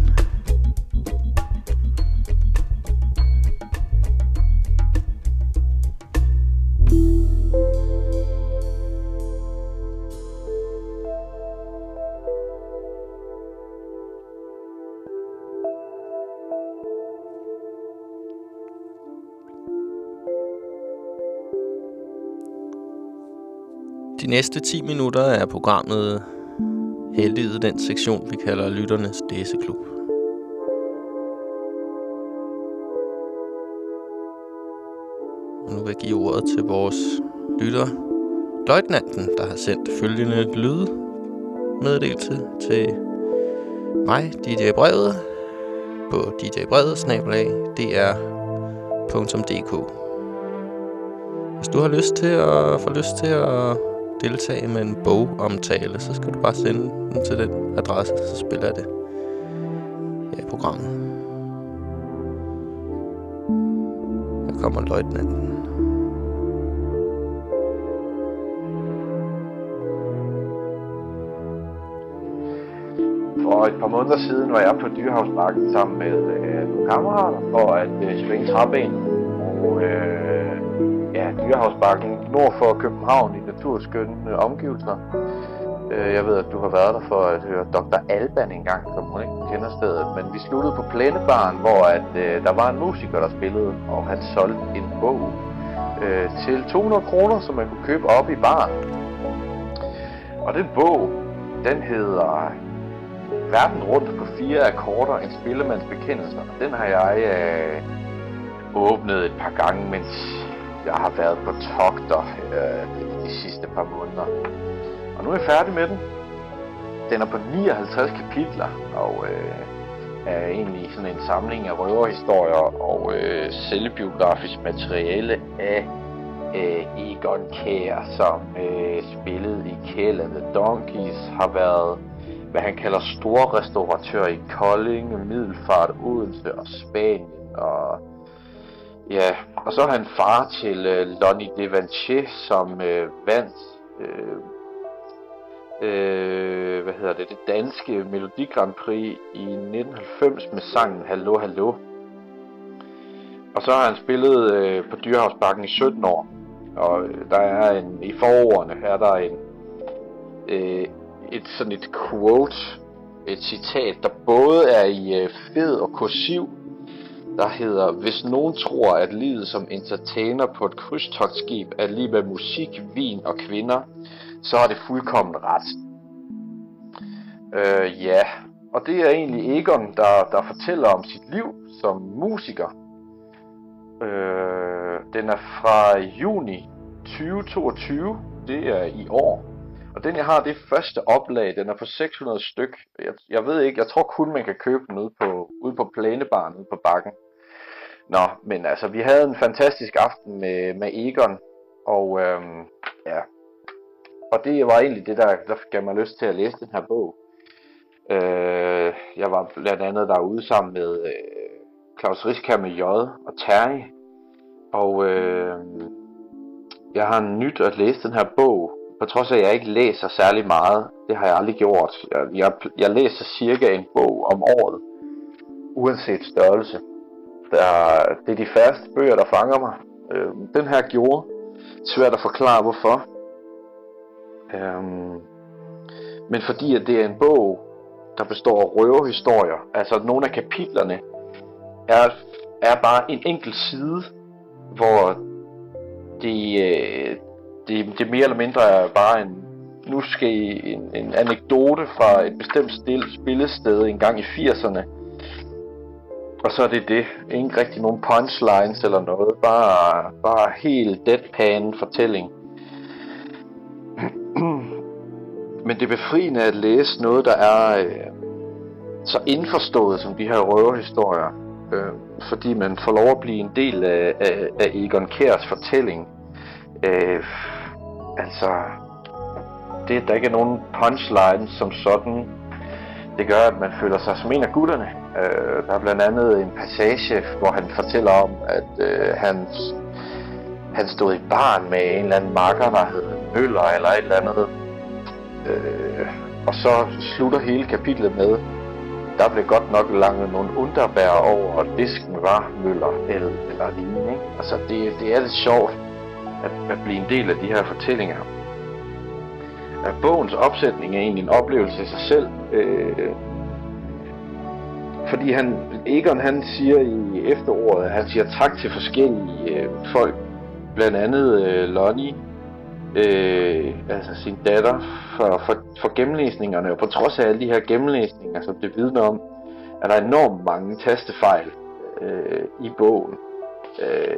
De næste 10 minutter er programmet heldiget den sektion, vi kalder Lytternes Læseklub. Og nu vil jeg give ordet til vores lytter, Løjtnanten, der har sendt følgende lydmeddelelse til mig, DJ Brevet, på djbrevet, snabelag, dr.dk. Hvis du har lyst til at få lyst til at deltage med en bogomtale, så skal du bare sende den til den adresse, så spiller jeg det her i programmet. Her kommer løjtnanten. For et par måneder siden var jeg på Dyrehavsbakken sammen med øh, nogle kammerater for at øh, svinge træben. Og øh, ja, Dyrehavsbakken nord for København i naturskønne omgivelser. Øh, jeg ved, at du har været der for at høre Dr. Alban engang, som hun ikke kender stedet. Men vi sluttede på Plænebaren, hvor at, øh, der var en musiker, der spillede, og han solgte en bog øh, til 200 kroner, som man kunne købe op i baren. Og den bog, den hedder Verden rundt på fire akkorder, en spillemands bekendelser. Den har jeg øh, åbnet et par gange, mens jeg har været på togter øh, de, de sidste par måneder. Og nu er jeg færdig med den. Den er på 59 kapitler, og øh, er egentlig sådan en samling af røverhistorier og øh, selvbiografisk materiale af øh, Egon Kjær, som øh, spillede i Kjell and the Donkeys, har været hvad han kalder store restauratør i Kolding, Middelfart, Odense og Spanien. Og, ja, og så er han far til øh, Lonnie Devanché, som øh, vandt øh, øh, hvad hedder det, det danske Melodi Grand Prix i 1990 med sangen Hallo Hallo. Og så har han spillet øh, på Dyrehavsbakken i 17 år. Og øh, der er en, i forårene er der en, øh, et sådan et quote, et citat, der både er i øh, fed og kursiv, der hedder, hvis nogen tror, at livet som entertainer på et krydstogtskib er lige med musik, vin og kvinder, så er det fuldkommen ret. Øh, ja, og det er egentlig Egon, der, der fortæller om sit liv som musiker. Øh, den er fra juni 2022, det er i år. Og den jeg har, det er første oplag, den er på 600 styk. Jeg, jeg ved ikke, jeg tror kun man kan købe den ude på, ude på plænebaren ude på bakken. Nå, men altså, vi havde en fantastisk aften med, med Egon, og øhm, ja, og det var egentlig det, der, der gav mig lyst til at læse den her bog. Øh, jeg var blandt andet derude sammen med øh, Claus Riskær med J og Terje, og øh, jeg har nyt at læse den her bog, på trods af at jeg ikke læser særlig meget. Det har jeg aldrig gjort. Jeg, jeg, jeg læser cirka en bog om året, uanset størrelse. Der, det er de færreste bøger, der fanger mig. Øh, den her gjorde. Svært at forklare hvorfor. Øhm, men fordi at det er en bog, der består af røverhistorier. Altså nogle af kapitlerne er, er bare en enkelt side, hvor det, øh, det, det mere eller mindre er bare en, nu skal I en, en anekdote fra et bestemt spillested en gang i 80'erne. Og så er det det. Ikke rigtig nogen punchlines eller noget. Bare, bare helt deadpan fortælling. Men det er befriende at læse noget, der er øh, så indforstået som de her røverhistorier. Øh, fordi man får lov at blive en del af, af, af Egon Kærs fortælling. Øh, altså, det, der ikke er nogen punchline som sådan, det gør, at man føler sig som en af gutterne. Øh, der er blandt andet en passage, hvor han fortæller om, at øh, han, han stod i barn med en eller anden makker, der hed Møller eller et eller andet. Øh, og så slutter hele kapitlet med, der blev godt nok langet nogle underbær over, og disken var Møller eller, eller lignende. Ikke? Altså, det, det er lidt sjovt at, at blive en del af de her fortællinger. At bogens opsætning er egentlig en oplevelse i sig selv. Øh, fordi han, Egon han siger i efteråret, han siger tak til forskellige øh, folk. Blandt andet øh, Lonnie, øh, altså sin datter, for, for, for gennemlæsningerne. Og på trods af alle de her gennemlæsninger, som det vidner om, er der enormt mange tastefejl øh, i bogen. Øh,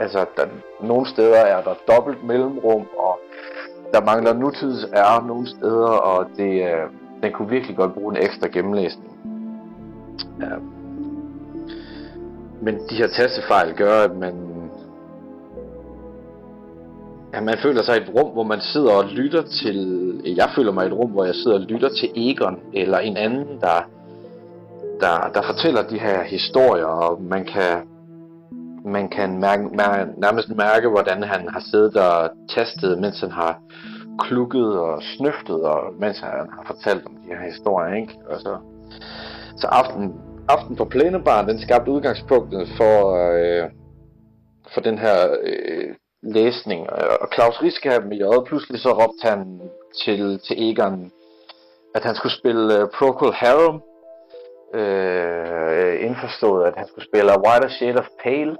altså, der, nogle steder er der dobbelt mellemrum, og der mangler nutids er nogle steder, og det, øh, den kunne virkelig godt bruge en ekstra gennemlæsning. Ja. Men de her tastefejl gør, at man Ja, man føler sig i et rum, hvor man sidder og lytter til... Jeg føler mig i et rum, hvor jeg sidder og lytter til Egon, eller en anden, der, der, der fortæller de her historier, og man kan, man kan mærke, mær, nærmest mærke, hvordan han har siddet og tastet, mens han har klukket og snøftet, og mens han har fortalt om de her historier, ikke? Og så, så aften, aften på plænebaren, den skabte udgangspunktet for, øh, for den her øh, læsning. Og Claus Riske med J, pludselig så råbte han til, til Egon, at han skulle spille øh, Procol Harum, øh, indforstået, at han skulle spille A Wider Shade of Pale,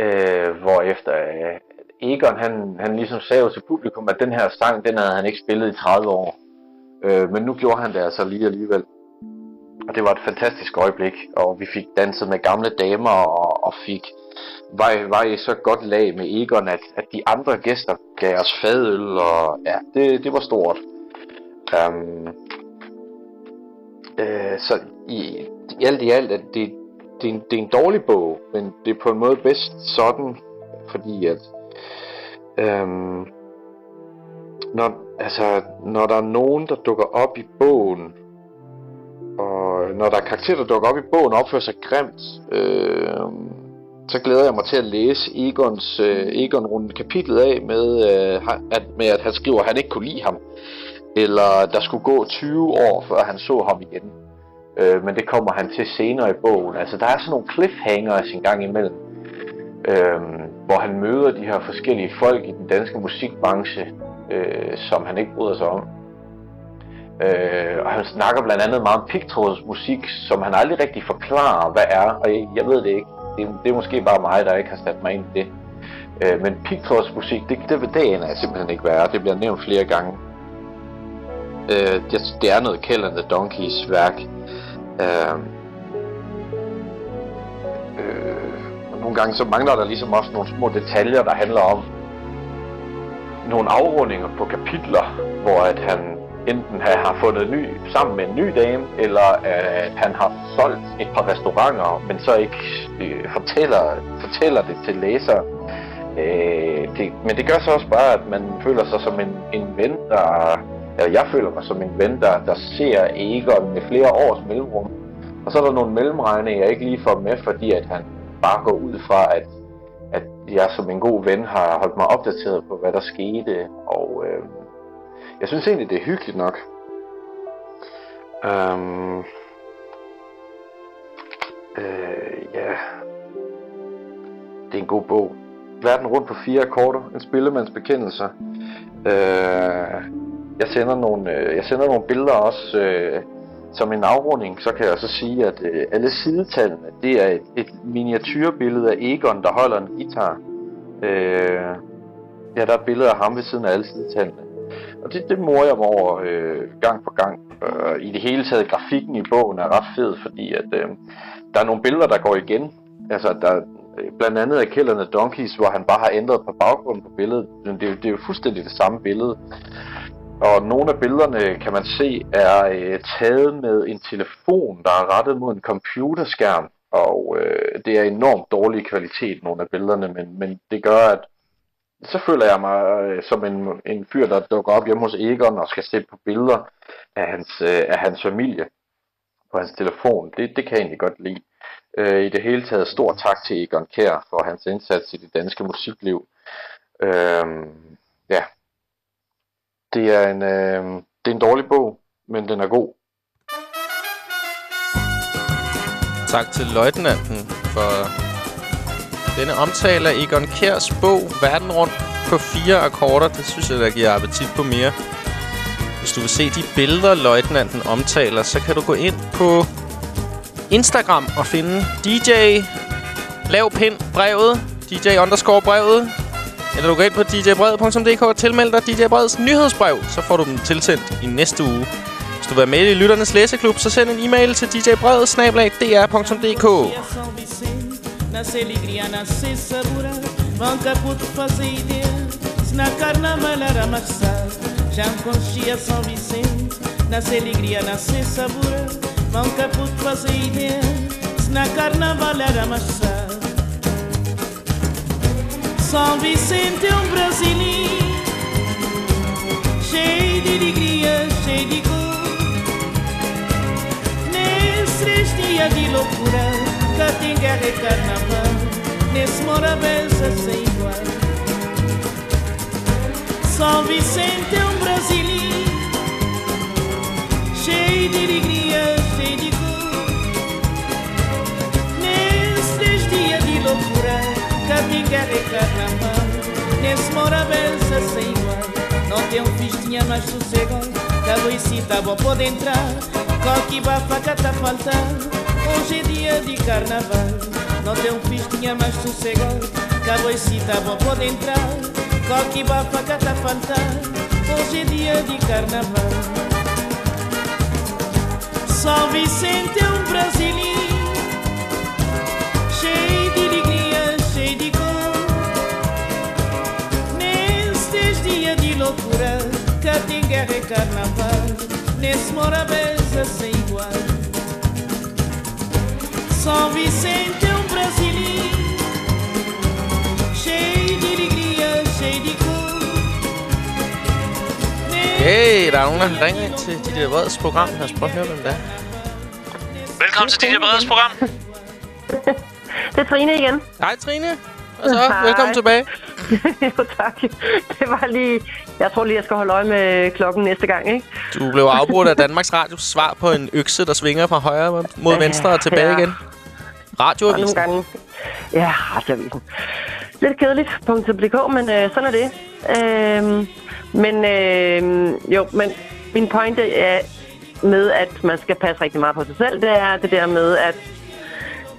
øh, hvor efter øh, Egon, han, han ligesom sagde til publikum, at den her sang, den havde han ikke spillet i 30 år. Øh, men nu gjorde han det altså lige alligevel. Og det var et fantastisk øjeblik, og vi fik danset med gamle damer, og, og fik var, var i så godt lag med Egon, at, at de andre gæster gav os fadøl, og ja, det, det var stort. Um, øh, så i, i alt i alt, at det, det, er en, det er en dårlig bog, men det er på en måde bedst sådan, fordi at øhm, når, altså, når der er nogen, der dukker op i bogen, og når der er karakterer, der dukker op i bogen og opfører sig grimt, øh, så glæder jeg mig til at læse Egons øh, Egon rundt kapitlet af med, øh, at, med, at han skriver, at han ikke kunne lide ham. Eller der skulle gå 20 år, før han så ham igen. Øh, men det kommer han til senere i bogen. Altså, der er sådan nogle cliffhangers en gang imellem, øh, hvor han møder de her forskellige folk i den danske musikbranche, øh, som han ikke bryder sig om. Øh, og han snakker blandt andet meget om pigtrådsmusik, som han aldrig rigtig forklarer, hvad er, og jeg, jeg ved det ikke. Det, det er måske bare mig, der ikke har sat mig ind i det. Øh, men pigtrådsmusik, det, det, det aner jeg simpelthen ikke, hvad er. Det bliver nævnt flere gange. Øh, det, det er noget Kjell and the Donkeys værk. Øhm. Øh, øh, og nogle gange så mangler der ligesom også nogle små detaljer, der handler om nogle afrundinger på kapitler, hvor at han enten har fundet ny sammen med en ny dame, eller at han har solgt et par restauranter, men så ikke øh, fortæller, fortæller det til læser. Øh, det, men det gør så også bare, at man føler sig som en, en ven, der... Jeg føler mig som en ven, der, der ser Egon med flere års mellemrum. Og så er der nogle mellemregninger, jeg ikke lige får med, fordi at han bare går ud fra, at, at jeg som en god ven har holdt mig opdateret på, hvad der skete. Og øh, jeg synes egentlig, det er hyggeligt nok. Øhm, øh, ja. Det er en god bog. Verden rundt på fire akkorder. En spillemands bekendelser. Øh, jeg sender nogle, øh, jeg sender nogle billeder også øh, som en afrunding. Så kan jeg så sige, at øh, alle sidetallene, det er et, et miniatyrbillede af Egon, der holder en guitar. Øh, ja, der er billeder af ham ved siden af alle sidetallene. Og det, det morer jeg mig over øh, gang på gang. Øh, I det hele taget, grafikken i bogen er ret fed, fordi at øh, der er nogle billeder, der går igen. Altså, der, øh, blandt andet af Kælderne Donkeys, hvor han bare har ændret på baggrunden på billedet. Det, er det er jo fuldstændig det samme billede. Og nogle af billederne, kan man se, er øh, taget med en telefon, der er rettet mod en computerskærm. Og øh, det er enormt dårlig kvalitet, nogle af billederne, men, men det gør, at så føler jeg mig øh, som en, en fyr, der dukker op hjemme hos Egon og skal se på billeder af hans, øh, af hans familie på hans telefon. Det, det kan jeg egentlig godt lide. Øh, I det hele taget stor tak til Egon Kær for hans indsats i det danske musikliv. Øh, ja, det er en, øh, det er en dårlig bog, men den er god. Tak til løjtnanten for denne omtale af Egon Kjærs bog Verden rundt på fire akkorder. Det synes jeg, der giver appetit på mere. Hvis du vil se de billeder, løjtnanten omtaler, så kan du gå ind på Instagram og finde DJ Lav Pind brevet, DJ underscore brevet, eller du går ind på djbrevet.dk og tilmeld dig DJ Breds nyhedsbrev, så får du dem tilsendt i næste uge. Hvis du vil være med i Lytternes Læseklub, så send en e-mail til djbrevet, snablag dr.dk. Nasce alegria, nasce Vão caputo fazer ideia Se na carnaval era marçal Já me São Vicente Nasce alegria, nasce Vão caputo fazer ideia Se na São Vicente é um brasileiro Cheio de alegria, cheio de cor. Nesses três dias de loucura Cá tem guerra e carnaval. Nesse Morabeza sem igual. São Vicente é um brasileiro Cheio de alegria, cheio de cor. Nesses três dias de loucura Guerra e carnaval Nesse Morabeza sem igual Não tem um festinha mais sossego Cada e bom pode entrar. Coque bafa cá tá faltando Hoje é dia de carnaval. Não tem um festinha mais sossegado Cabo e cita bom pode entrar. Coque bafa cá tá faltando Hoje é dia de carnaval. São Vicente é um brasileiro Cheio carnaval Nesse Morabeza sem igual São Vicente é um brasileiro Cheio de alegria, cheio de cor Hey, der er nogen, der ringer ind til DJ Breds program. Lad os prøve at høre, hvem det er. Velkommen til DJ Breds program. Det er Trine igen. Hej Trine. Hvad så? Velkommen tilbage. jo, tak. Det var lige... Jeg tror lige, jeg skal holde øje med klokken næste gang, ikke? Du blev afbrudt af Danmarks Radios svar på en økse, der svinger fra højre mod venstre og tilbage Ja. igen. Og Radioavisen. nogle gange... Ja, radioavisen. Lidt kedeligt, .dk, men øh, sådan er det. Øhm, men øh, jo, men min pointe er med, at man skal passe rigtig meget på sig selv, det er det der med, at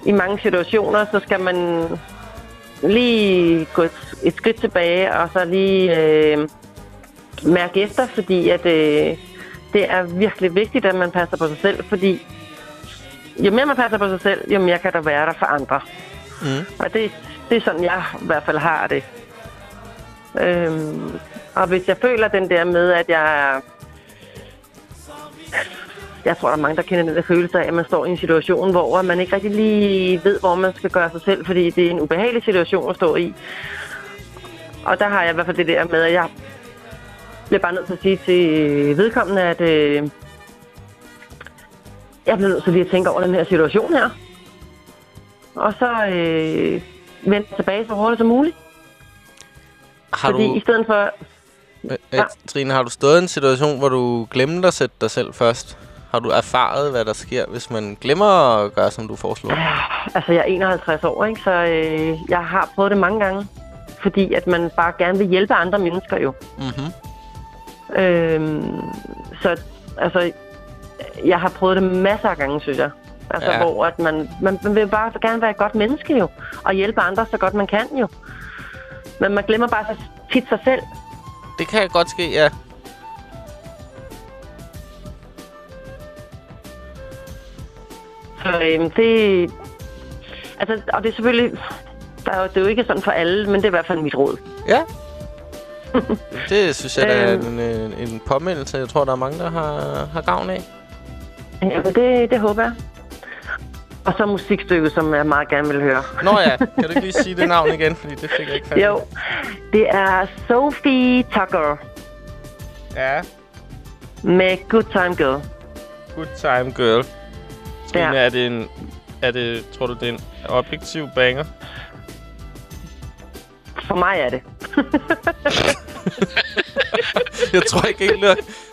i mange situationer, så skal man lige gå et, et skridt tilbage, og så lige øh, mærke efter, fordi at øh, det er virkelig vigtigt, at man passer på sig selv, fordi jo mere man passer på sig selv, jo mere kan der være der for andre. Mm. Og det, det er sådan, jeg i hvert fald har det. Øhm, og hvis jeg føler den der med, at jeg er... Jeg tror, der er mange, der kender den der følelse af, at man står i en situation, hvor man ikke rigtig lige ved, hvor man skal gøre sig selv, fordi det er en ubehagelig situation at stå i. Og der har jeg i hvert fald det der med, at jeg bliver bare nødt til at sige til vedkommende, at øh, jeg bliver nødt til lige at tænke over den her situation her. Og så øh, vende tilbage så hurtigt som muligt. Har Fordi du, i stedet for... øh, øh, Trine, har du stået i en situation, hvor du glemte at sætte dig selv først? Har du erfaret, hvad der sker, hvis man glemmer at gøre, som du foreslår? Altså, jeg er 51 år, ikke? Så øh, jeg har prøvet det mange gange. Fordi at man bare gerne vil hjælpe andre mennesker jo. Mm-hmm. Øhm, så altså, jeg har prøvet det masser af gange, synes jeg. Altså, Ja. hvor at man, man, man vil bare gerne være et godt menneske jo. Og hjælpe andre så godt man kan jo. Men man glemmer bare så tit sig selv. Det kan godt ske, ja. Så øhm, det... Altså, og det er selvfølgelig... Der er jo, det er jo ikke sådan for alle, men det er i hvert fald mit råd. Ja. Det synes jeg, er Øhm. en, en, en påmeldelse. Jeg tror, der er mange, der har, har gavn af. Ja, men det, det håber jeg. Og så musikstykket, som jeg meget gerne vil høre. Nå ja, kan du ikke lige sige det navn igen, fordi det fik jeg ikke i. Jo, det er Sophie Tucker Ja. med Good Time Girl. Good time, girl. Trine, Ja. er det en... Er det, tror du, det er en objektiv banger? For mig er det. Jeg tror ikke helt,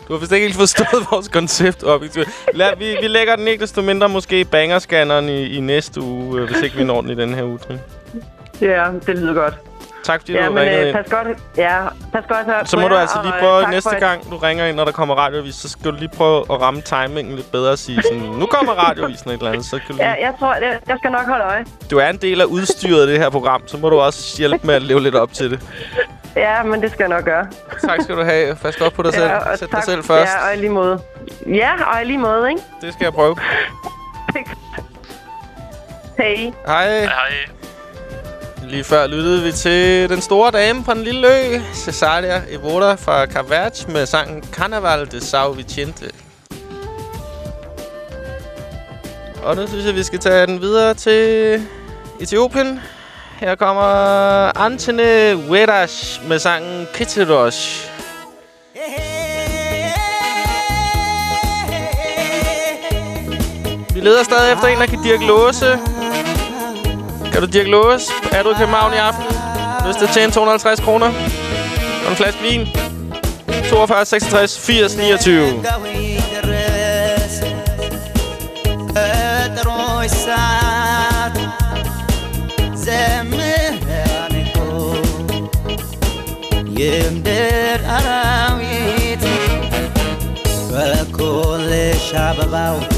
du har, vist ikke helt forstået vores koncept. Lad, vi, vi lægger den ikke desto mindre måske i bangerscanneren i, i næste uge, øh, hvis ikke vi når den i den her uge. Ja, det lyder godt. Tak fordi ja, du men ringede øh, ind. pas godt, ja, pas godt her. Så på må du altså lige øh, prøve tak næste gang, du ringer ind, når der kommer radiovis, så skal du lige prøve at ramme timingen lidt bedre og sige sådan, nu kommer radiovisen et eller andet, så kan du Ja, jeg tror, jeg, jeg skal nok holde øje. Du er en del af udstyret af det her program, så må du også hjælpe med at leve lidt op til det. Ja, men det skal jeg nok gøre. Tak skal du have. Pas godt på dig selv. og Sæt dig tak. selv først. Ja, og i lige måde. Ja, og i lige måde, ikke? Det skal jeg prøve. Hey. Hej. Hej. Lige før lyttede vi til den store dame fra den lille ø, Cesaria Evoda fra Cap med sangen Carnaval de Sao Vicente. Og nu synes jeg, vi skal tage den videre til Etiopien. Her kommer Antene Wedash med sangen Kitirosh. Vi leder stadig efter en, der kan dirke låse. Er du Dirk Lewis? Er du i København i aften? Lyst til at tjene 250 kroner? Og en flaske vin? 42, 66, 80, 29. يمدر أراويتي فكل شعب باوي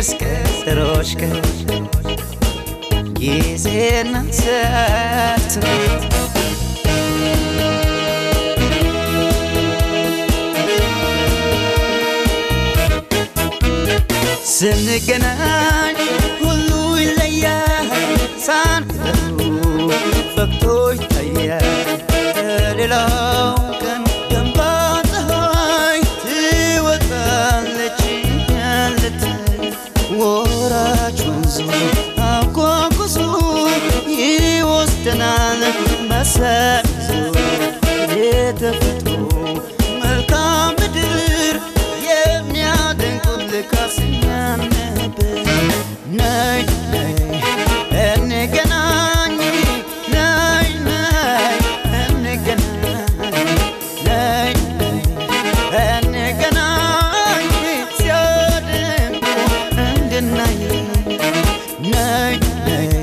እስክር ስሮች ክር ጊዜና ሰዓት ስንገናኝ ሁሉ ይለያል ሳንክተው ፈቅቶ ይታያል ሌላው ወንዙ አጓጉዞ ይወስደናል መሰዞ የተፈጥሮ መልካም ምድር የሚያደንቁት ልካስኛ ነበር። ነይ ነይ yeah.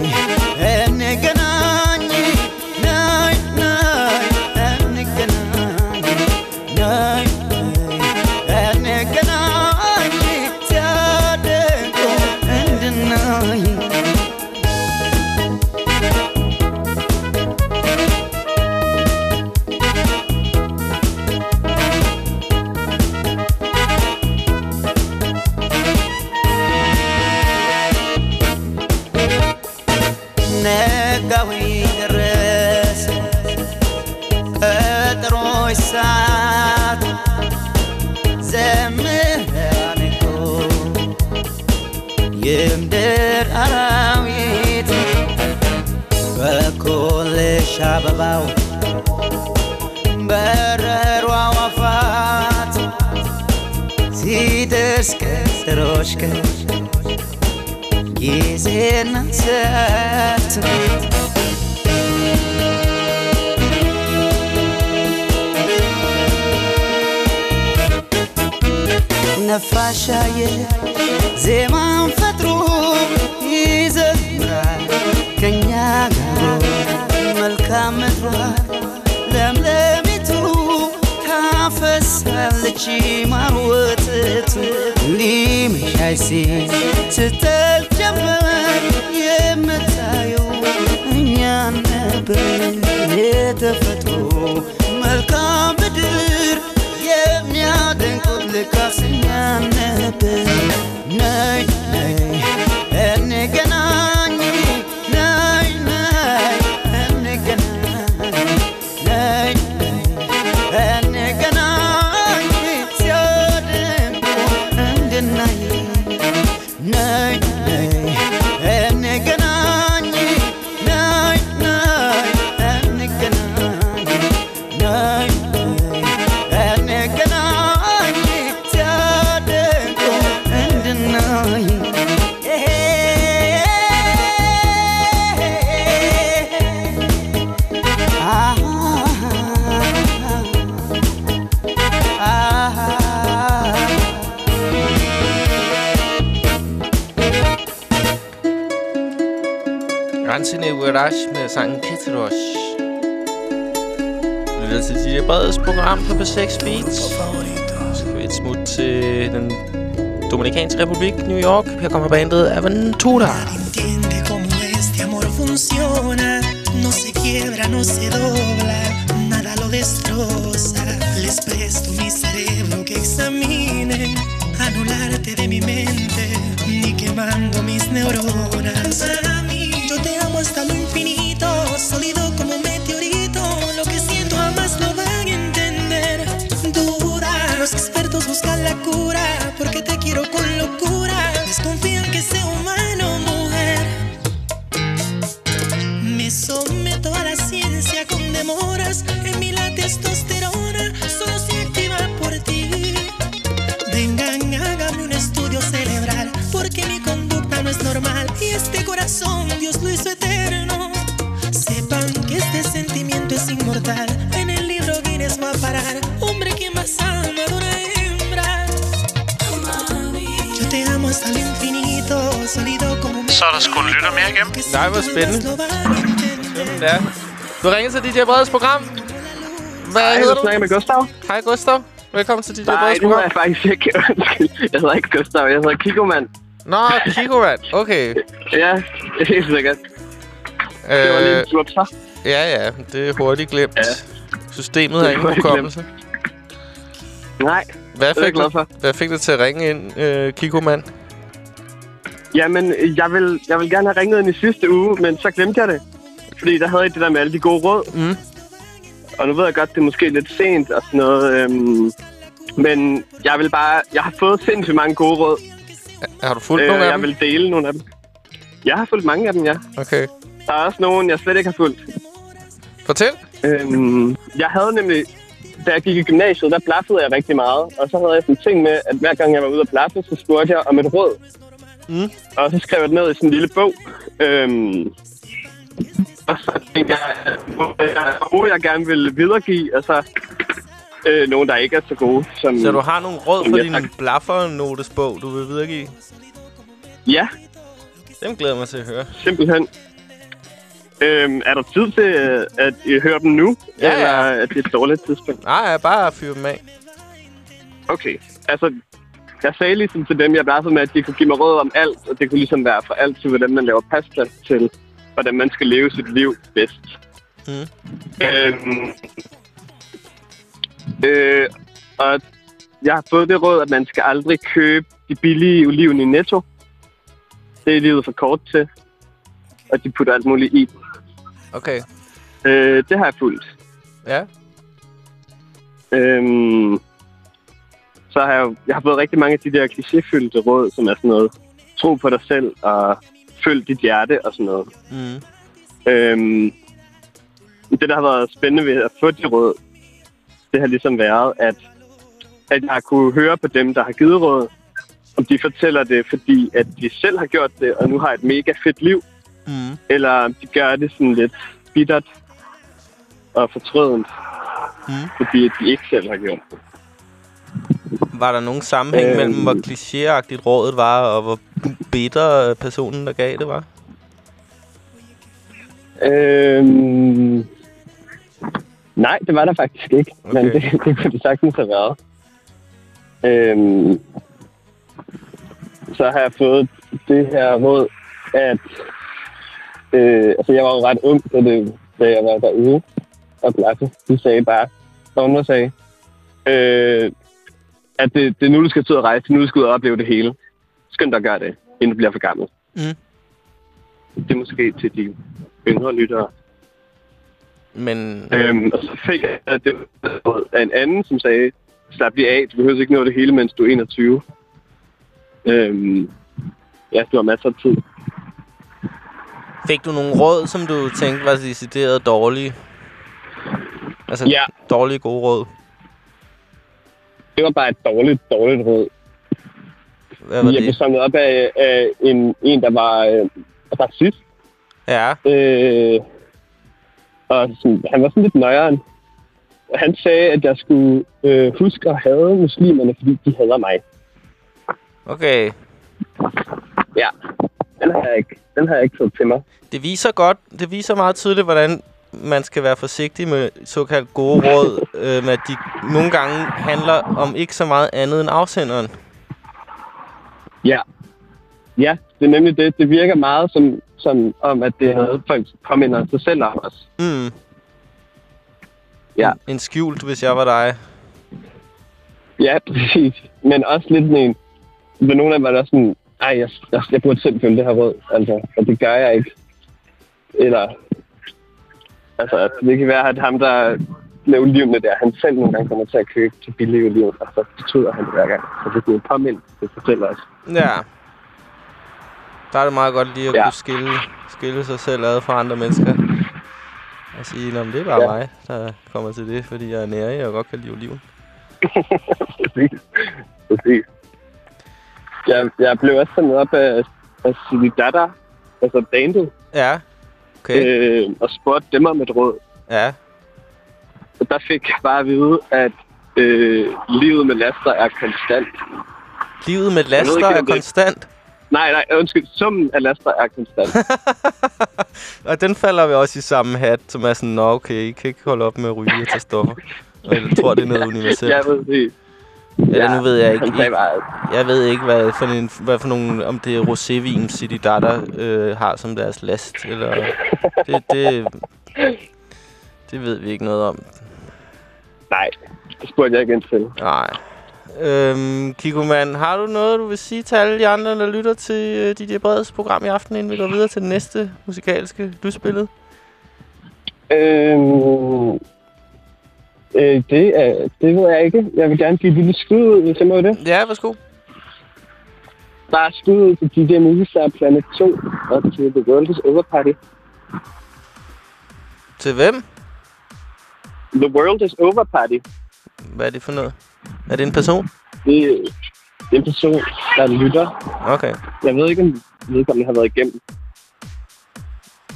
que como ven igennem. Nej, hvor spændende. Er. Du ringer til DJ Breds program. Hvad Hej, hedder du snakker med Gustav. Hej, Gustav. Velkommen til DJ Nej, Breds det hedder program. jeg faktisk ikke. Jeg hedder ikke Gustav, jeg hedder Kikoman. Nå, Kikoman. Okay. ja, det er helt sikkert. Det var lige en slurp, så. Ja, ja. Det er hurtigt glemt. Ja. Systemet har er ingen hukommelse. Nej, Hvad det er jeg fik, glad for. hvad fik du til at ringe ind, øh, Kikoman? Jamen, jeg vil, jeg vil gerne have ringet ind i sidste uge, men så glemte jeg det. Fordi der havde jeg det der med alle de gode råd. Mm. Og nu ved jeg godt, det er måske lidt sent og sådan noget. Øhm, men jeg vil bare... Jeg har fået sindssygt mange gode råd. Har du fulgt nogle af jeg dem? vil dele nogle af dem. Jeg har fulgt mange af dem, ja. Okay. Der er også nogle, jeg slet ikke har fulgt. Fortæl. Øhm, jeg havde nemlig... Da jeg gik i gymnasiet, der blaffede jeg rigtig meget. Og så havde jeg sådan en ting med, at hver gang jeg var ude at blaffe, så spurgte jeg om et råd. Mm. Og så skrev jeg det ned i sådan en lille bog. Øhm, og så tænkte jeg, hvor jeg gerne vil videregive, og så øh, nogle, der ikke er så gode. Som, Så du har nogle råd jeg din blaffer-notesbog, du vil videregive? Ja, Dem glæder jeg mig til at høre. simpelthen. Øhm, er der tid til, øh, at I hører dem nu? Ja, ja. Eller er det et dårligt tidspunkt? Nej, bare fyr dem af. Okay, altså, jeg sagde ligesom til dem, jeg blaffede med, at de kunne give mig råd om alt, og det kunne ligesom være fra alt til, hvordan man laver pasta, til hvordan man skal leve sit liv bedst. Mm. Øhm, øh, og jeg har fået det råd, at man skal aldrig købe de billige oliven i Netto. Det er livet for kort til. Og de putter alt muligt i. Okay. Øh, det har jeg fulgt. Ja. Øhm, så har jeg, jo- jeg har fået rigtig mange af de der klichéfyldte råd, som er sådan noget, tro på dig selv og følg dit hjerte og sådan noget. Mm. Øhm, det, der har været spændende ved at få de råd, det har ligesom været, at, at jeg har kunne høre på dem, der har givet råd, om de fortæller det, fordi at de selv har gjort det, og nu har et mega fedt liv, Mm. eller om de gør det sådan lidt bittert og fortrødent, Mm. fordi de ikke selv har gjort det. Var der nogen sammenhæng Øhm. mellem, hvor klichéagtigt rådet var, og hvor bitter øh, personen, der gav det, var? Øhm, nej, det var der faktisk ikke. Okay. Men det, det kunne det sagtens have været. Øhm, så har jeg fået det her råd, at... Øh, altså, jeg var jo ret ung, da, det, da jeg var derude og blaffe. De sagde bare, Donna sagde, øh, at det, det er nu, du skal ud og rejse. Nu, du skal ud og opleve det hele. Skynd dig at gøre det, inden du bliver for gammel. Mm. Det er måske til de yngre lyttere. Men... Øhm, og så fik jeg at det af en anden, som sagde, slap lige af, du behøver ikke nå det hele, mens du er 21. Øhm, ja, du har masser af tid. Fik du nogle råd, som du tænkte var decideret dårlige? Altså Ja. dårlige gode råd? Det var bare et dårligt, dårligt råd. Hvad var jeg blev det? samlet op af, af en, en, der var øh, racist. Ja. Øh, og sådan, han var sådan lidt nøjeren. Han sagde, at jeg skulle øh, huske at have muslimerne, fordi de hader mig. Okay. Ja. Den har jeg ikke, den har jeg ikke fået til mig. Det viser godt, det viser meget tydeligt, hvordan man skal være forsigtig med såkaldt gode råd, øh, med at de nogle gange handler om ikke så meget andet end afsenderen. Ja. Ja, det er nemlig det. Det virker meget som, som om, at det er noget, folk påminder sig selv om os. Mm. Ja. En skjult, hvis jeg var dig. Ja, præcis. Men også lidt sådan en... For nogle af dem var der sådan, ej, jeg, jeg, jeg burde selv følge det her råd. Altså, og det gør jeg ikke. Eller... Altså, det kan være, at ham, der med olivene der, han selv nogle gange kommer til at købe til billige oliven, og så fortryder han det hver gang. Så det er sådan en påmind sig selv også. Ja. Der er det meget godt lige at ja. Kunne skille, skille sig selv ad fra andre mennesker. Og sige, at det er bare ja. Mig, der kommer til det, fordi jeg er nærig og godt kan lide oliven. Præcis. Præcis. Jeg, jeg blev også samlet op af, af Sidi Dada, altså bandet, Ja. Okay. øh, og spurgte dem om et råd. Ja. Og der fik jeg bare at vide, at øh, livet med laster er konstant. Livet med laster ikke, er det- konstant. Nej, nej, undskyld. Summen af laster er konstant. Og den falder vi også i samme hat, som er sådan, nå okay, I kan ikke holde op med at ryge og tage stoffer. Og jeg tror, det er noget universelt. jeg ved Eller nu ved jeg ikke. Bare, Jeg ved ikke, hvad for, en, hvad for nogle, om det er rosévin City Data øh, har som deres last. Eller, det, det, det ved vi ikke noget om. Nej, det spurgte jeg ikke ind til. Nej. Øhm, Kiko Man, har du noget, du vil sige til alle de andre, der lytter til øh, DJ Breds program i aften, inden vi går videre til det næste musikalske lydspillet? Øhm, øh, det, er, det ved jeg ikke. Jeg vil gerne give et lille skud ud, hvis jeg må det. Ja, værsgo. Er skud ud til DJ Movistar Planet 2 og til The World is Over Party. Til hvem? The World is Over Party. Hvad er det for noget? Er det en person? Det, det er en person, der lytter. Okay. Jeg ved ikke, om vedkommende har været igennem.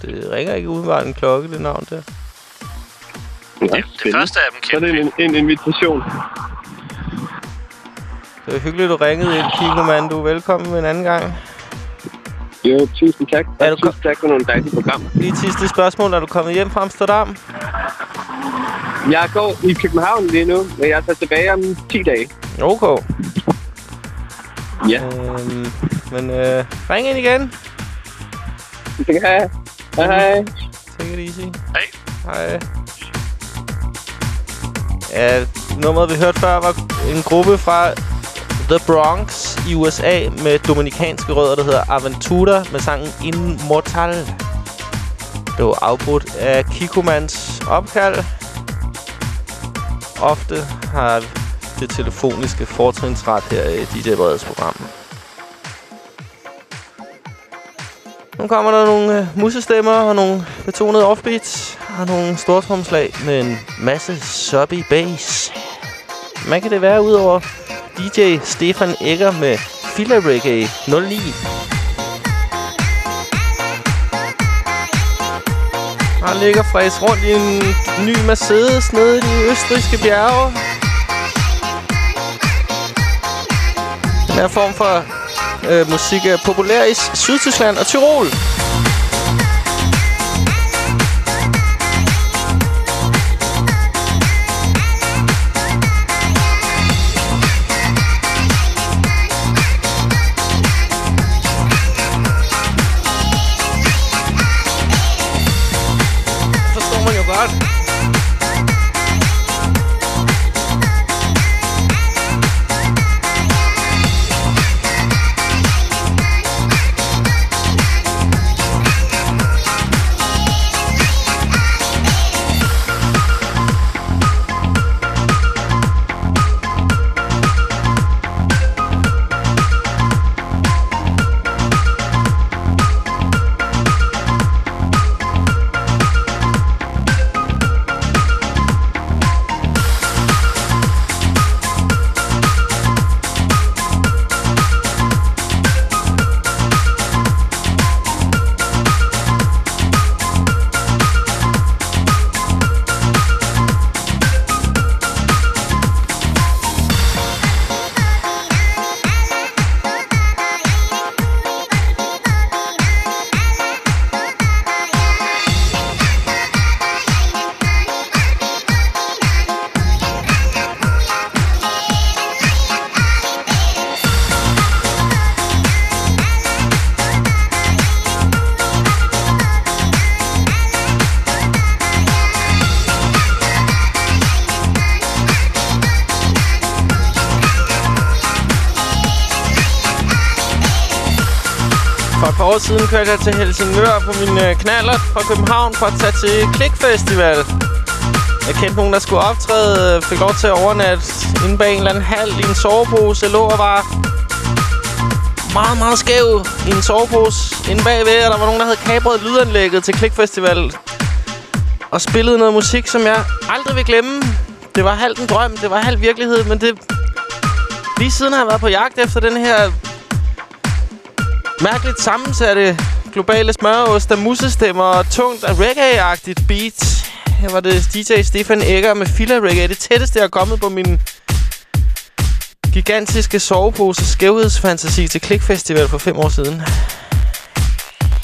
Det ringer ikke umiddelbart en klokke, det navn der. Ja, Det første af dem Så er det en, en invitation. Det var hyggeligt, du ringede ind, Kiko Man. Du er velkommen en anden gang. Jo, tusind tak. Er tusind tak for nogle dejlige programmer. Lige sidste spørgsmål. Er du kommet hjem fra Amsterdam? Jeg går i København lige nu, men jeg tager tilbage om 10 dage. Okay. Ja. Øhm, men øh, ring ind igen. Det kan jeg. Hej, hej. Take it easy. Hej. Hej. Uh, nummeret vi hørte før var en gruppe fra The Bronx i USA med dominikanske rødder, der hedder Aventura med sangen Immortal. Det var afbrudt af Kikomans opkald. Ofte har det telefoniske fortrinsret her i DJ Breds program. Nu kommer der nogle øh, musestemmer og nogle betonede offbeats og nogle stortrumslag med en masse subby bass. Man kan det være udover DJ Stefan Egger med Fila Reggae 09? Han ligger fræs rundt i en ny Mercedes nede i de østrigske bjerge. Den her form for øh, musik er populær i Sydtyskland og Tirol. Siden kørte jeg til Helsingør på min øh, knaller fra København for at tage til Klik Festival. Jeg kendte nogen, der skulle optræde, øh, fik lov til at overnatte inde bag en eller anden hal i en sovepose. Jeg lå og var meget, meget skæv i en sovepose inde bagved, og der var nogen, der havde kabret lydanlægget til Klik Festival. Og spillede noget musik, som jeg aldrig vil glemme. Det var halvt en drøm, det var halv virkelighed, men det... Lige siden har jeg været på jagt efter den her mærkeligt sammensatte globale smøreost af musestemmer og tungt og reggae-agtigt beat. Her var det DJ Stefan Egger med Fila Reggae. Det tætteste, jeg er kommet på min gigantiske sovepose skævhedsfantasi til Klikfestival for fem år siden.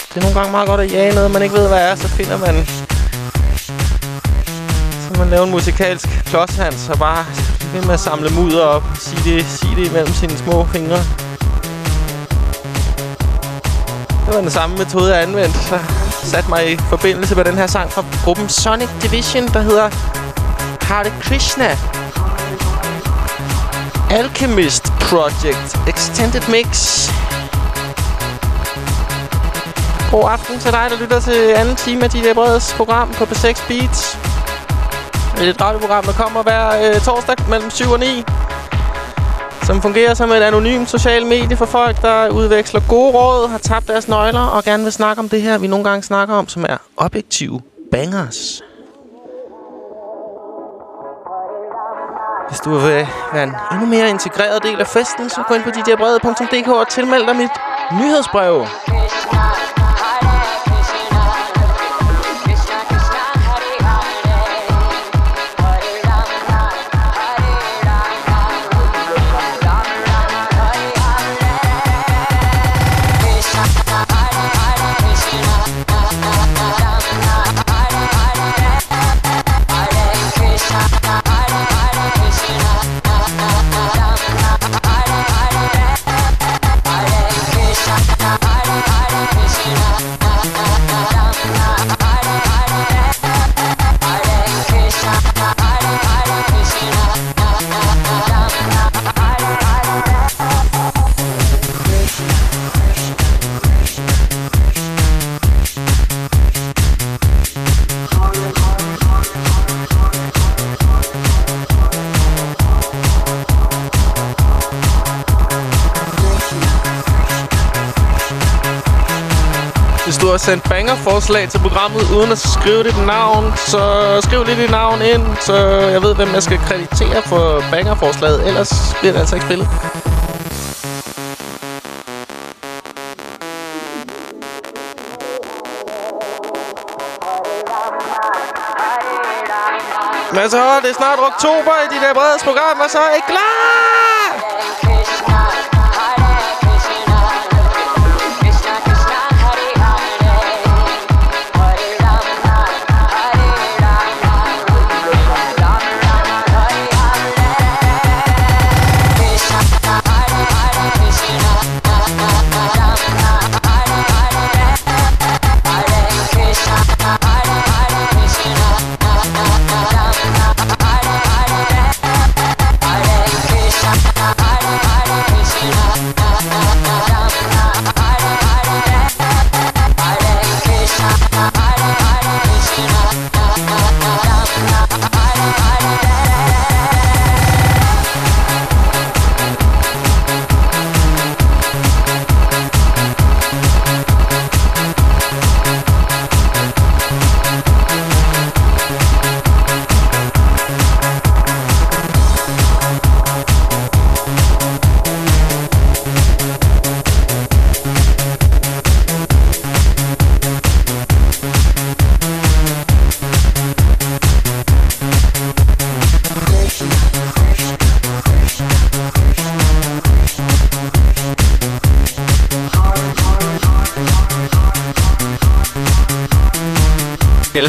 Det er nogle gange meget godt at jage noget, man ikke ved, hvad er. Så finder man... Så man laver en musikalsk klodshands og bare ved med at samle mudder op. Sige det, sige det imellem sine små fingre. Det var den samme metode, jeg anvendte. Så satte mig i forbindelse med den her sang fra gruppen Sonic Division, der hedder Hare Krishna. Alchemist Project Extended Mix. God aften til dig, der lytter til anden time af DJ Breds program på B6 Beats. Det er et radioprogram, der kommer hver øh, torsdag mellem 7 og 9 som fungerer som et anonymt social medie for folk, der udveksler gode råd, har tabt deres nøgler og gerne vil snakke om det her, vi nogle gange snakker om, som er objektive bangers. Hvis du vil være en endnu mere integreret del af festen, så gå ind på djbrede.dk og tilmeld dig mit nyhedsbrev. Forslag til programmet uden at skrive dit navn, så skriv lige dit navn ind, så jeg ved, hvem jeg skal kreditere for bangerforslaget. Ellers bliver det altså ikke spillet. Men så det er snart oktober i de der brede program, og så er I klar!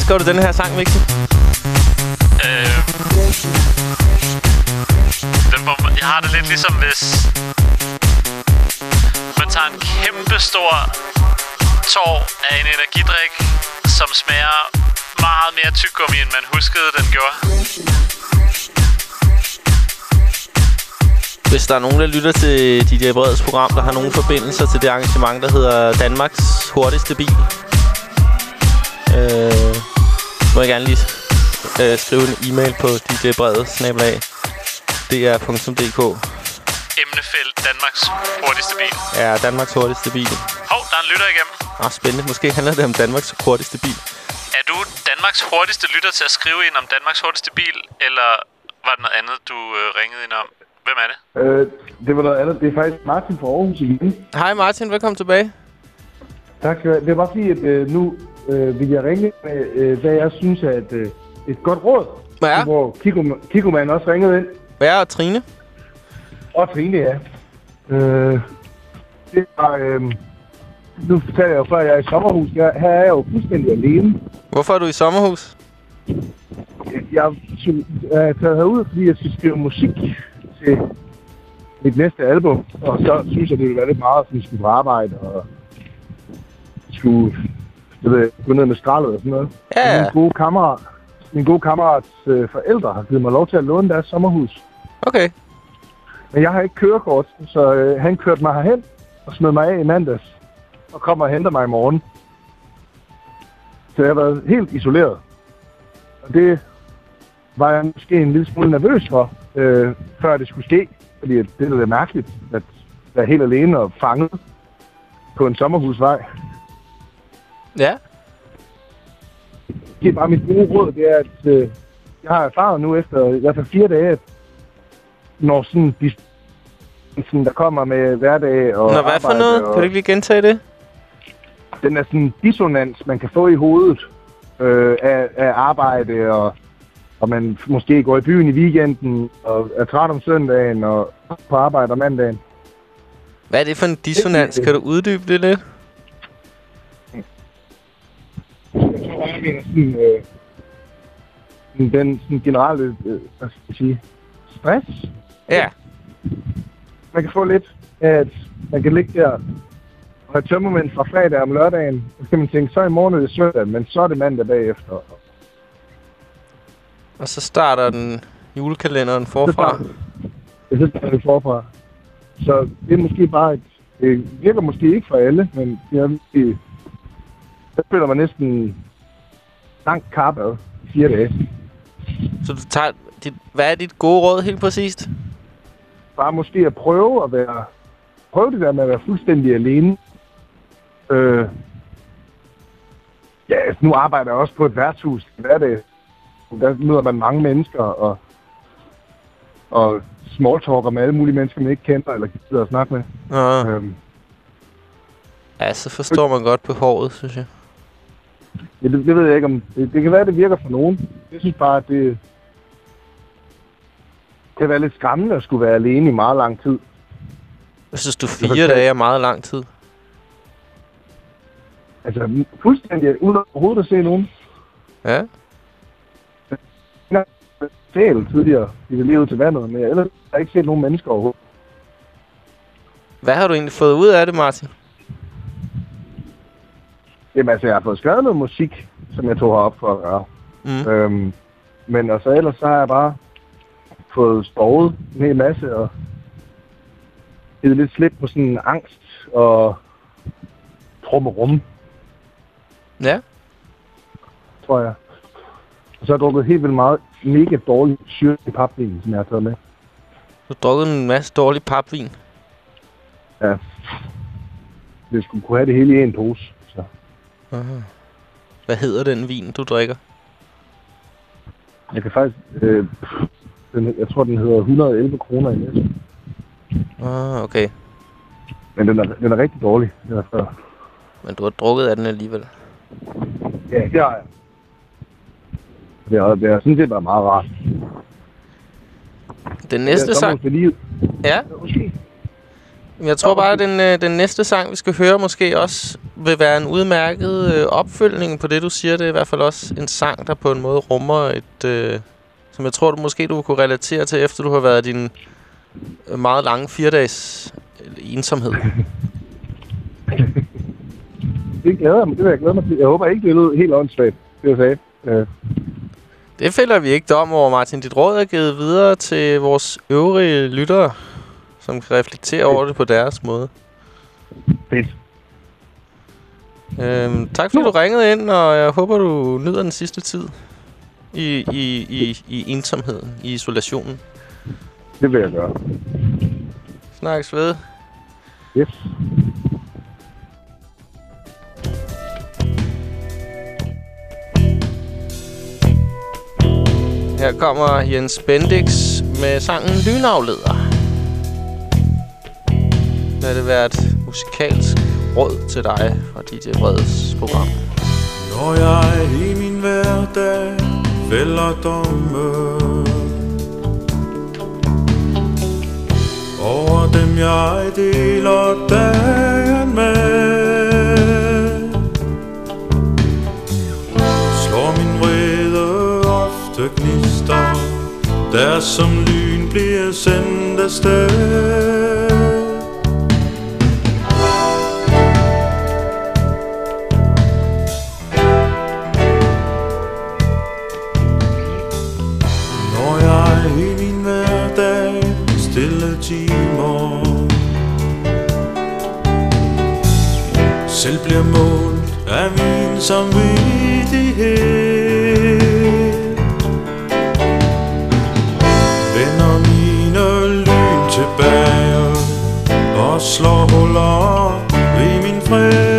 Elsker du den her sang, Mixi? Øh, den, hvor jeg har det lidt ligesom hvis man tager en kæmpe stor tår af en energidrik, som smager meget mere tyggegummi, end man huskede, den gjorde. Hvis der er nogen, der lytter til DJ Breds program, der har nogle forbindelser til det arrangement, der hedder Danmarks hurtigste bil, øh, må jeg gerne lige øh, skrive en e-mail på djbredet, dr.dk. Emnefelt Danmarks hurtigste bil. Ja, Danmarks hurtigste bil. Hov, der er en lytter igennem. Ah, spændende. Måske handler det om Danmarks hurtigste bil. Er du Danmarks hurtigste lytter til at skrive ind om Danmarks hurtigste bil, eller var det noget andet, du øh, ringede ind om? Hvem er det? Øh, det var noget andet. Det er faktisk Martin fra Aarhus igen. Hej Martin, velkommen tilbage. Tak skal du have. Det var bare fordi, at øh, nu øh, vil jeg ringe med, øh, hvad jeg synes er et, øh, et godt råd. Ja. Hvor Kiko, Kiko Man også ringede ind. Ja, og Trine. Og Trine, ja. Øh, det var... Øh, nu fortalte jeg jo før, jeg er i sommerhus. Jeg, her er jeg jo fuldstændig alene. Hvorfor er du i sommerhus? Jeg, jeg er taget herud, fordi jeg skal skrive musik til mit næste album. Og så synes jeg, det ville være lidt meget, at vi skulle på arbejde og skulle jeg ved, gå ned med skraldet og sådan noget. Ja. Og Min gode kammerat, min gode kammerats øh, forældre har givet mig lov til at låne deres sommerhus. Okay. Men jeg har ikke kørekort, så øh, han kørte mig herhen og smed mig af i mandags. Og kommer og henter mig i morgen. Så jeg har været helt isoleret. Og det var jeg måske en lille smule nervøs for, øh, før det skulle ske. Fordi det er lidt mærkeligt, at være helt alene og fanget på en sommerhusvej. Ja. Det er bare mit gode råd, det er, at øh, jeg har erfaret nu efter i hvert fald fire dage, at når sådan sådan, der kommer med hverdag og Nå, hvad for noget? Og, Kan du ikke lige gentage det? Den er sådan en dissonans, man kan få i hovedet øh, af, af arbejde, og, og man måske går i byen i weekenden, og er træt om søndagen, og på arbejde om mandagen. Hvad er det for en dissonans? Kan du uddybe det lidt? Jeg tror bare, jeg mener sådan, øh, sådan den sådan generelle, øh, hvad skal jeg sige, stress. Ja. Man kan få lidt, at man kan ligge der og have tømmermænd fra fredag om lørdagen. Så kan man tænke, så i morgen er det søndag, men så er det mandag bagefter. Og så starter den julekalenderen forfra. Jeg synes, det er det forfra. Så det er måske bare et... Det virker måske ikke for alle, men det er Jeg føler mig næsten langt karpad i fire dage. Så du tager... Dit, hvad er dit gode råd helt præcist? Bare måske at prøve at være... Prøve det der med at være fuldstændig alene. Øh, ja, altså, nu arbejder jeg også på et værtshus i hverdag. Der møder man mange mennesker, og, og smalltalker med alle mulige mennesker, man ikke kender, eller gider at snakke med. Nå. Øhm, Ja, så forstår man godt behovet, synes jeg. Ja, det, det ved jeg ikke om... Det, det kan være, det virker for nogen. Jeg synes bare, at det kan være lidt skræmmende at skulle være alene i meget lang tid. Jeg synes, du fire dage er meget lang tid. Altså, fuldstændig uden overhovedet at se nogen. Ja. Jeg har sæl tidligere i det liv til vandet, men jeg ellers har jeg ikke set nogen mennesker overhovedet. Hvad har du egentlig fået ud af det, Martin? Jamen altså, jeg har fået skrevet noget musik, som jeg tog herop for at gøre. Mm. Øhm, men altså, ellers så har jeg bare fået stovet en hel masse og givet lidt slip på sådan en angst og trummerum, Ja. tror jeg. Og så har jeg drukket helt vildt meget mega dårlig syre i papvin, som jeg har taget med. Du har drukket en masse dårlig papvin. Ja. Det skulle kunne have det hele i en pose. Aha. Hvad hedder den vin, du drikker? Jeg kan faktisk... Øh, den, jeg tror, den hedder 111 kroner i næste. Ah, okay. Men den er, den er rigtig dårlig. Den er før. Men du har drukket af den alligevel. Ja, det har jeg. Det har, det har sådan set været meget rart. Den næste er sang... livet. Ja. Men Jeg tror bare, at den, øh, den næste sang, vi skal høre, måske også vil være en udmærket øh, opfølgning på det, du siger. Det er i hvert fald også en sang, der på en måde rummer et... Øh, som jeg tror, du måske du kunne relatere til, efter du har været din øh, meget lange fire-dages øh, ensomhed. Det glæder jeg mig. Det vil jeg glæde mig til. Jeg håber ikke, det lød helt åndssvagt, det jeg sagde. Øh, Det fælder vi ikke dom over, Martin. Dit råd er givet videre til vores øvrige lyttere. Som kan reflektere over det på deres måde. Fedt. Øhm, tak fordi du ringede ind, og jeg håber, du nyder den sidste tid i, i, i, i ensomheden, i isolationen. Det vil jeg gøre. Snakkes ved. Yes. Her kommer Jens Bendix med sangen Lynafleder. Lad det være et musikalsk råd til dig fra DJ Breds program. Når jeg i min hverdag fælder domme Over dem jeg deler dagen med Slår min vrede ofte gnister Der som lyn bliver sendt afsted bliver målt af min samvittighed. Vender mine lyn tilbage Og slår huller i min fred.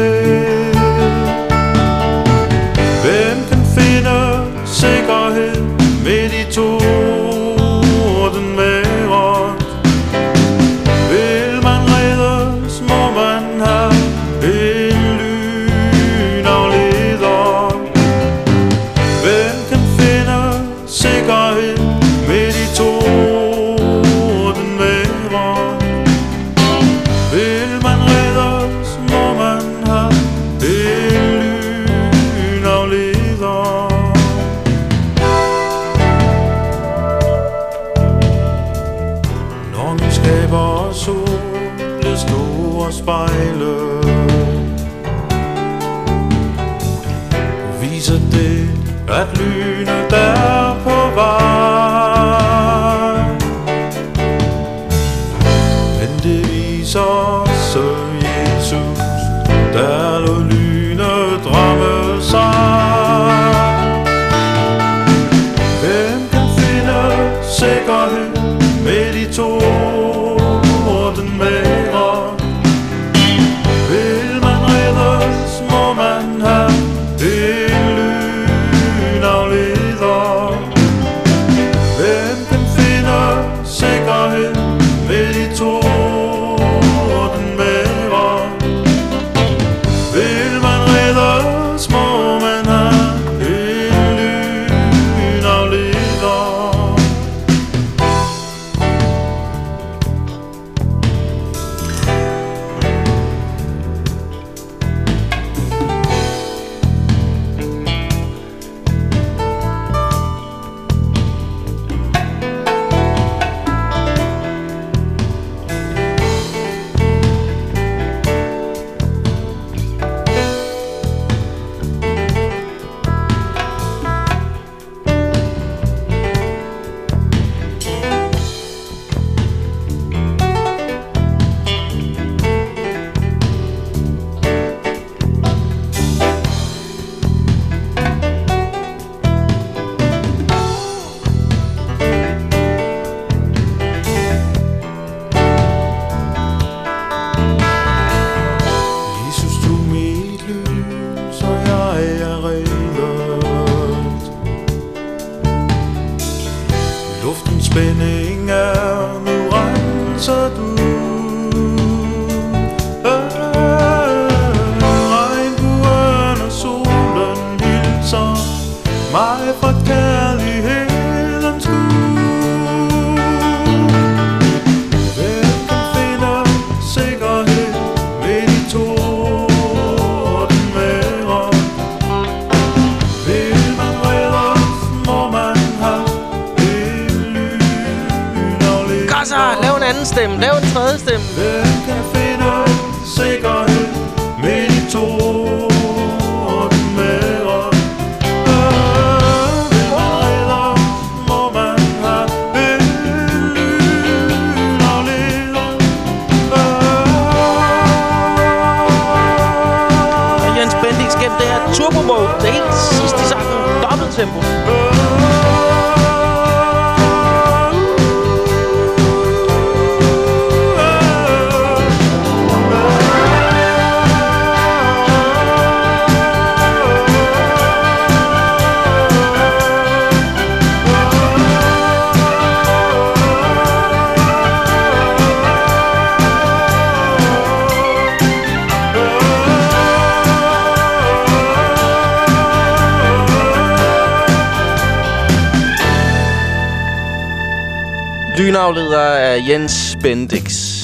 Jens Bendix.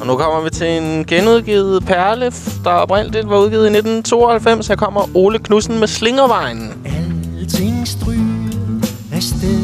Og nu kommer vi til en genudgivet perle, der oprindeligt var udgivet i 1992. Her kommer Ole Knudsen med Slingervejen. Alting stryger afsted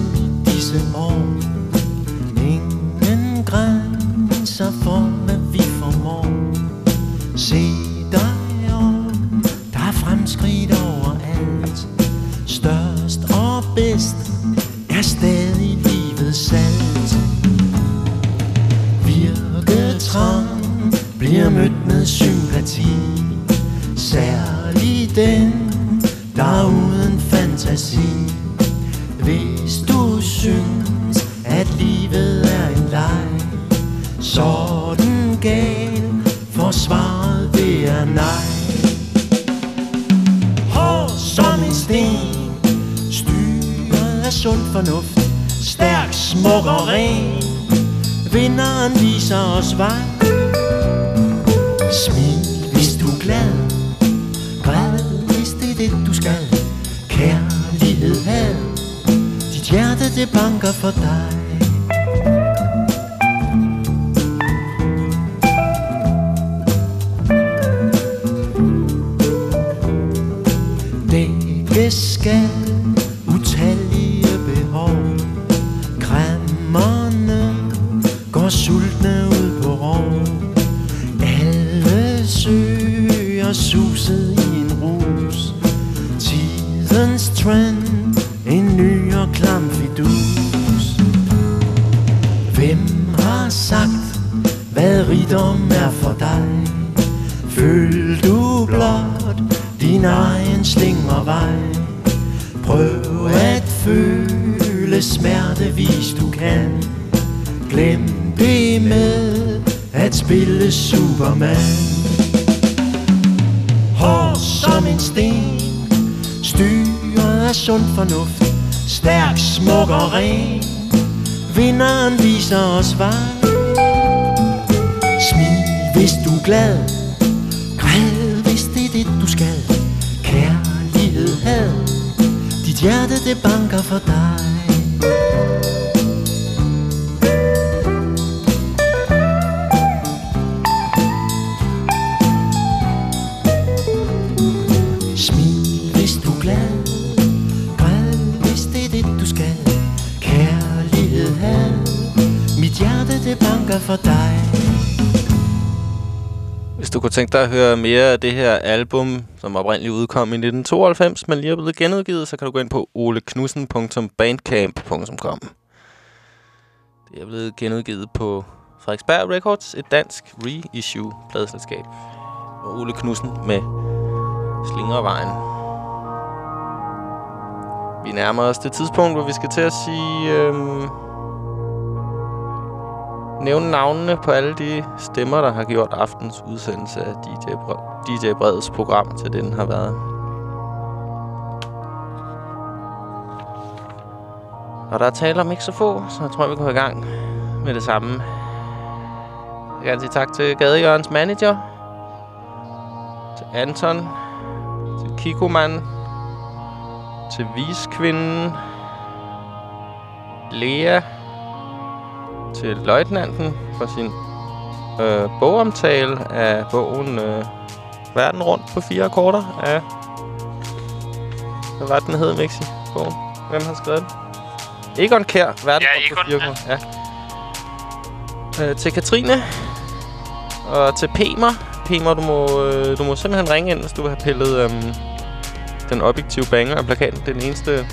Dække utallige behov. Kræmmerne går sultne ud på rov. Alle søger suset Superman. Hård som en sten. Styret af sund fornuft. Stærk, smuk og ren. Vinderen viser os vej. Smil, hvis du er glad. Græd, hvis det er det, du skal. Kærlighed, had. Dit hjerte, det banker for dig. Hvis tænke dig at høre mere af det her album, som oprindeligt udkom i 1992, men lige er blevet genudgivet, så kan du gå ind på oleknudsen.bandcamp.com Det er blevet genudgivet på Frederiksberg Records, et dansk reissue-pladeselskab. Og Ole Knudsen med Slingervejen. Vi nærmer os det tidspunkt, hvor vi skal til at sige... Øh nævne navnene på alle de stemmer, der har gjort aftens udsendelse af DJ, Bre- DJ Breds program til den har været. Og der er tale om ikke så få, så jeg tror, vi går i gang med det samme. Jeg vil gerne sige tak til Gadejørens manager, til Anton, til Kikoman, til Viskvinden, Lea, til løjtnanten for sin øh, bogomtale af bogen øh, Verden rundt på fire akkorder af... Hvad var den hed, Mixi? Bogen. Hvem har skrevet den? Egon Kær, Verden Ja, rundt på Egon, fire akkorder. Ja. Øh, til Katrine. Og til Pemer. Pemer, du må, øh, du må simpelthen ringe ind, hvis du vil have pillet øh, den objektive banger af plakaten. Det er den eneste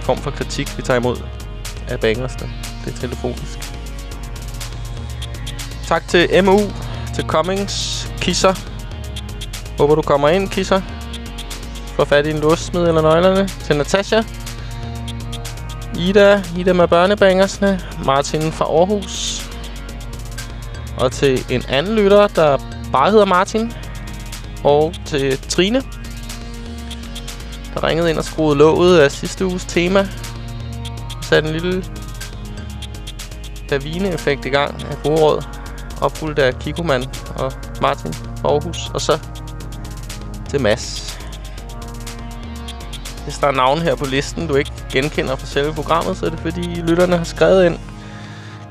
form for kritik, vi tager imod af bangers. Der. Det telefonisk. Tak til MU, til Cummings, Kisser, Håber, du kommer ind, Kisser. Får fat i en låssmed eller nøglerne. Til Natasha. Ida, Ida med børnebangersne. Martin fra Aarhus. Og til en anden lytter, der bare hedder Martin. Og til Trine, der ringede ind og skruede låget af sidste uges tema. Satte en lille Davine-effekt i gang af gode råd. opfuldt af Kikoman og Martin fra Aarhus. Og så til Mads. Hvis der er navn her på listen, du ikke genkender fra selve programmet, så er det fordi lytterne har skrevet ind.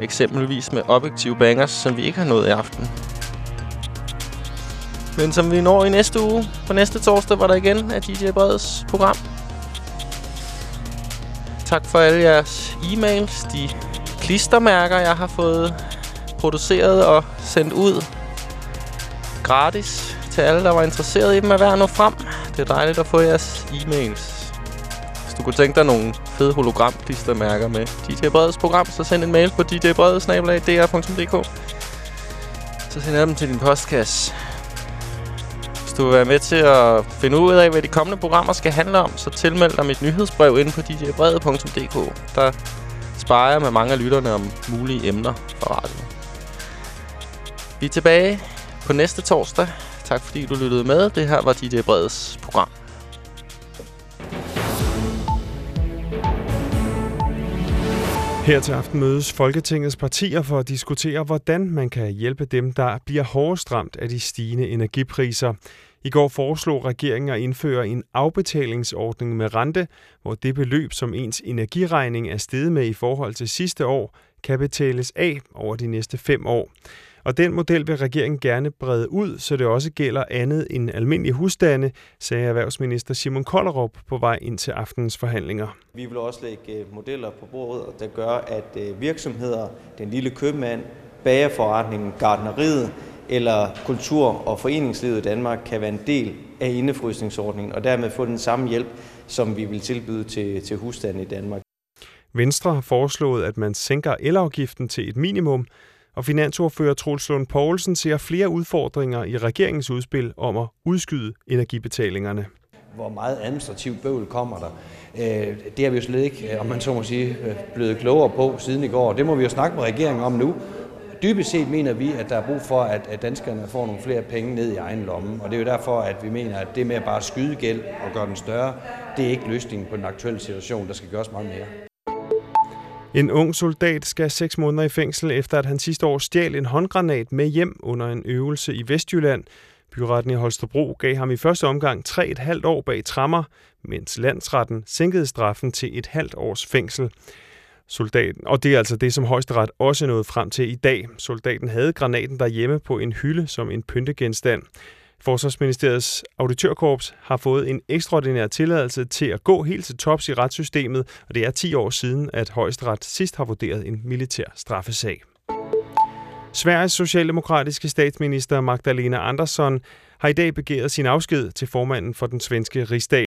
Eksempelvis med objektive bangers, som vi ikke har nået i aften. Men som vi når i næste uge, på næste torsdag, var der igen af DJ Breds program. Tak for alle jeres e-mails, de klistermærker, jeg har fået produceret og sendt ud gratis til alle, der var interesseret i dem at være nu frem. Det er dejligt at få jeres e-mails. Hvis du kunne tænke dig nogle fede hologram-klistermærker med DJ Breds program, så send en mail på djbredet.dr.dk Så sender jeg dem til din postkasse. Hvis du vil være med til at finde ud af, hvad de kommende programmer skal handle om, så tilmeld dig mit nyhedsbrev inde på djbrede.dk. Der sparer med mange af lytterne om mulige emner for radioen. Vi er tilbage på næste torsdag. Tak fordi du lyttede med. Det her var DJ Breds program. Her til aften mødes Folketingets partier for at diskutere, hvordan man kan hjælpe dem, der bliver hårdest ramt af de stigende energipriser. I går foreslog regeringen at indføre en afbetalingsordning med rente, hvor det beløb, som ens energiregning er steget med i forhold til sidste år, kan betales af over de næste fem år. Og den model vil regeringen gerne brede ud, så det også gælder andet end almindelige husstande, sagde erhvervsminister Simon Kollerup på vej ind til aftenens forhandlinger. Vi vil også lægge øh, modeller på bordet, der gør, at øh, virksomheder, den lille købmand, bagerforretningen, gardneriet eller kultur- og foreningslivet i Danmark kan være en del af indefrysningsordningen og dermed få den samme hjælp, som vi vil tilbyde til, til husstande i Danmark. Venstre har foreslået, at man sænker elafgiften til et minimum, og finansordfører Troels Lund Poulsen ser flere udfordringer i regeringens udspil om at udskyde energibetalingerne. Hvor meget administrativ bøvl kommer der? Øh, Det har vi jo slet ikke, øh, om man så må sige, øh, blevet klogere på siden i går. Det må vi jo snakke med regeringen om nu. Dybest set mener vi, at der er brug for, at at danskerne får nogle flere penge ned i egen lomme. Og det er jo derfor, at vi mener, at det med at bare skyde gæld og gøre den større, det er ikke løsningen på den aktuelle situation. Der skal gøres meget mere. En ung soldat skal 6 måneder i fængsel, efter at han sidste år stjal en håndgranat med hjem under en øvelse i Vestjylland. Byretten i Holstebro gav ham i første omgang 3,5 år bag trammer, mens landsretten sænkede straffen til et halvt års fængsel. Soldaten, og det er altså det, som højesteret også nåede frem til i dag. Soldaten havde granaten derhjemme på en hylde som en pyntegenstand. Forsvarsministeriets auditørkorps har fået en ekstraordinær tilladelse til at gå helt til tops i retssystemet, og det er 10 år siden, at højesteret sidst har vurderet en militær straffesag. Sveriges socialdemokratiske statsminister Magdalena Andersson har i dag begæret sin afsked til formanden for den svenske rigsdag.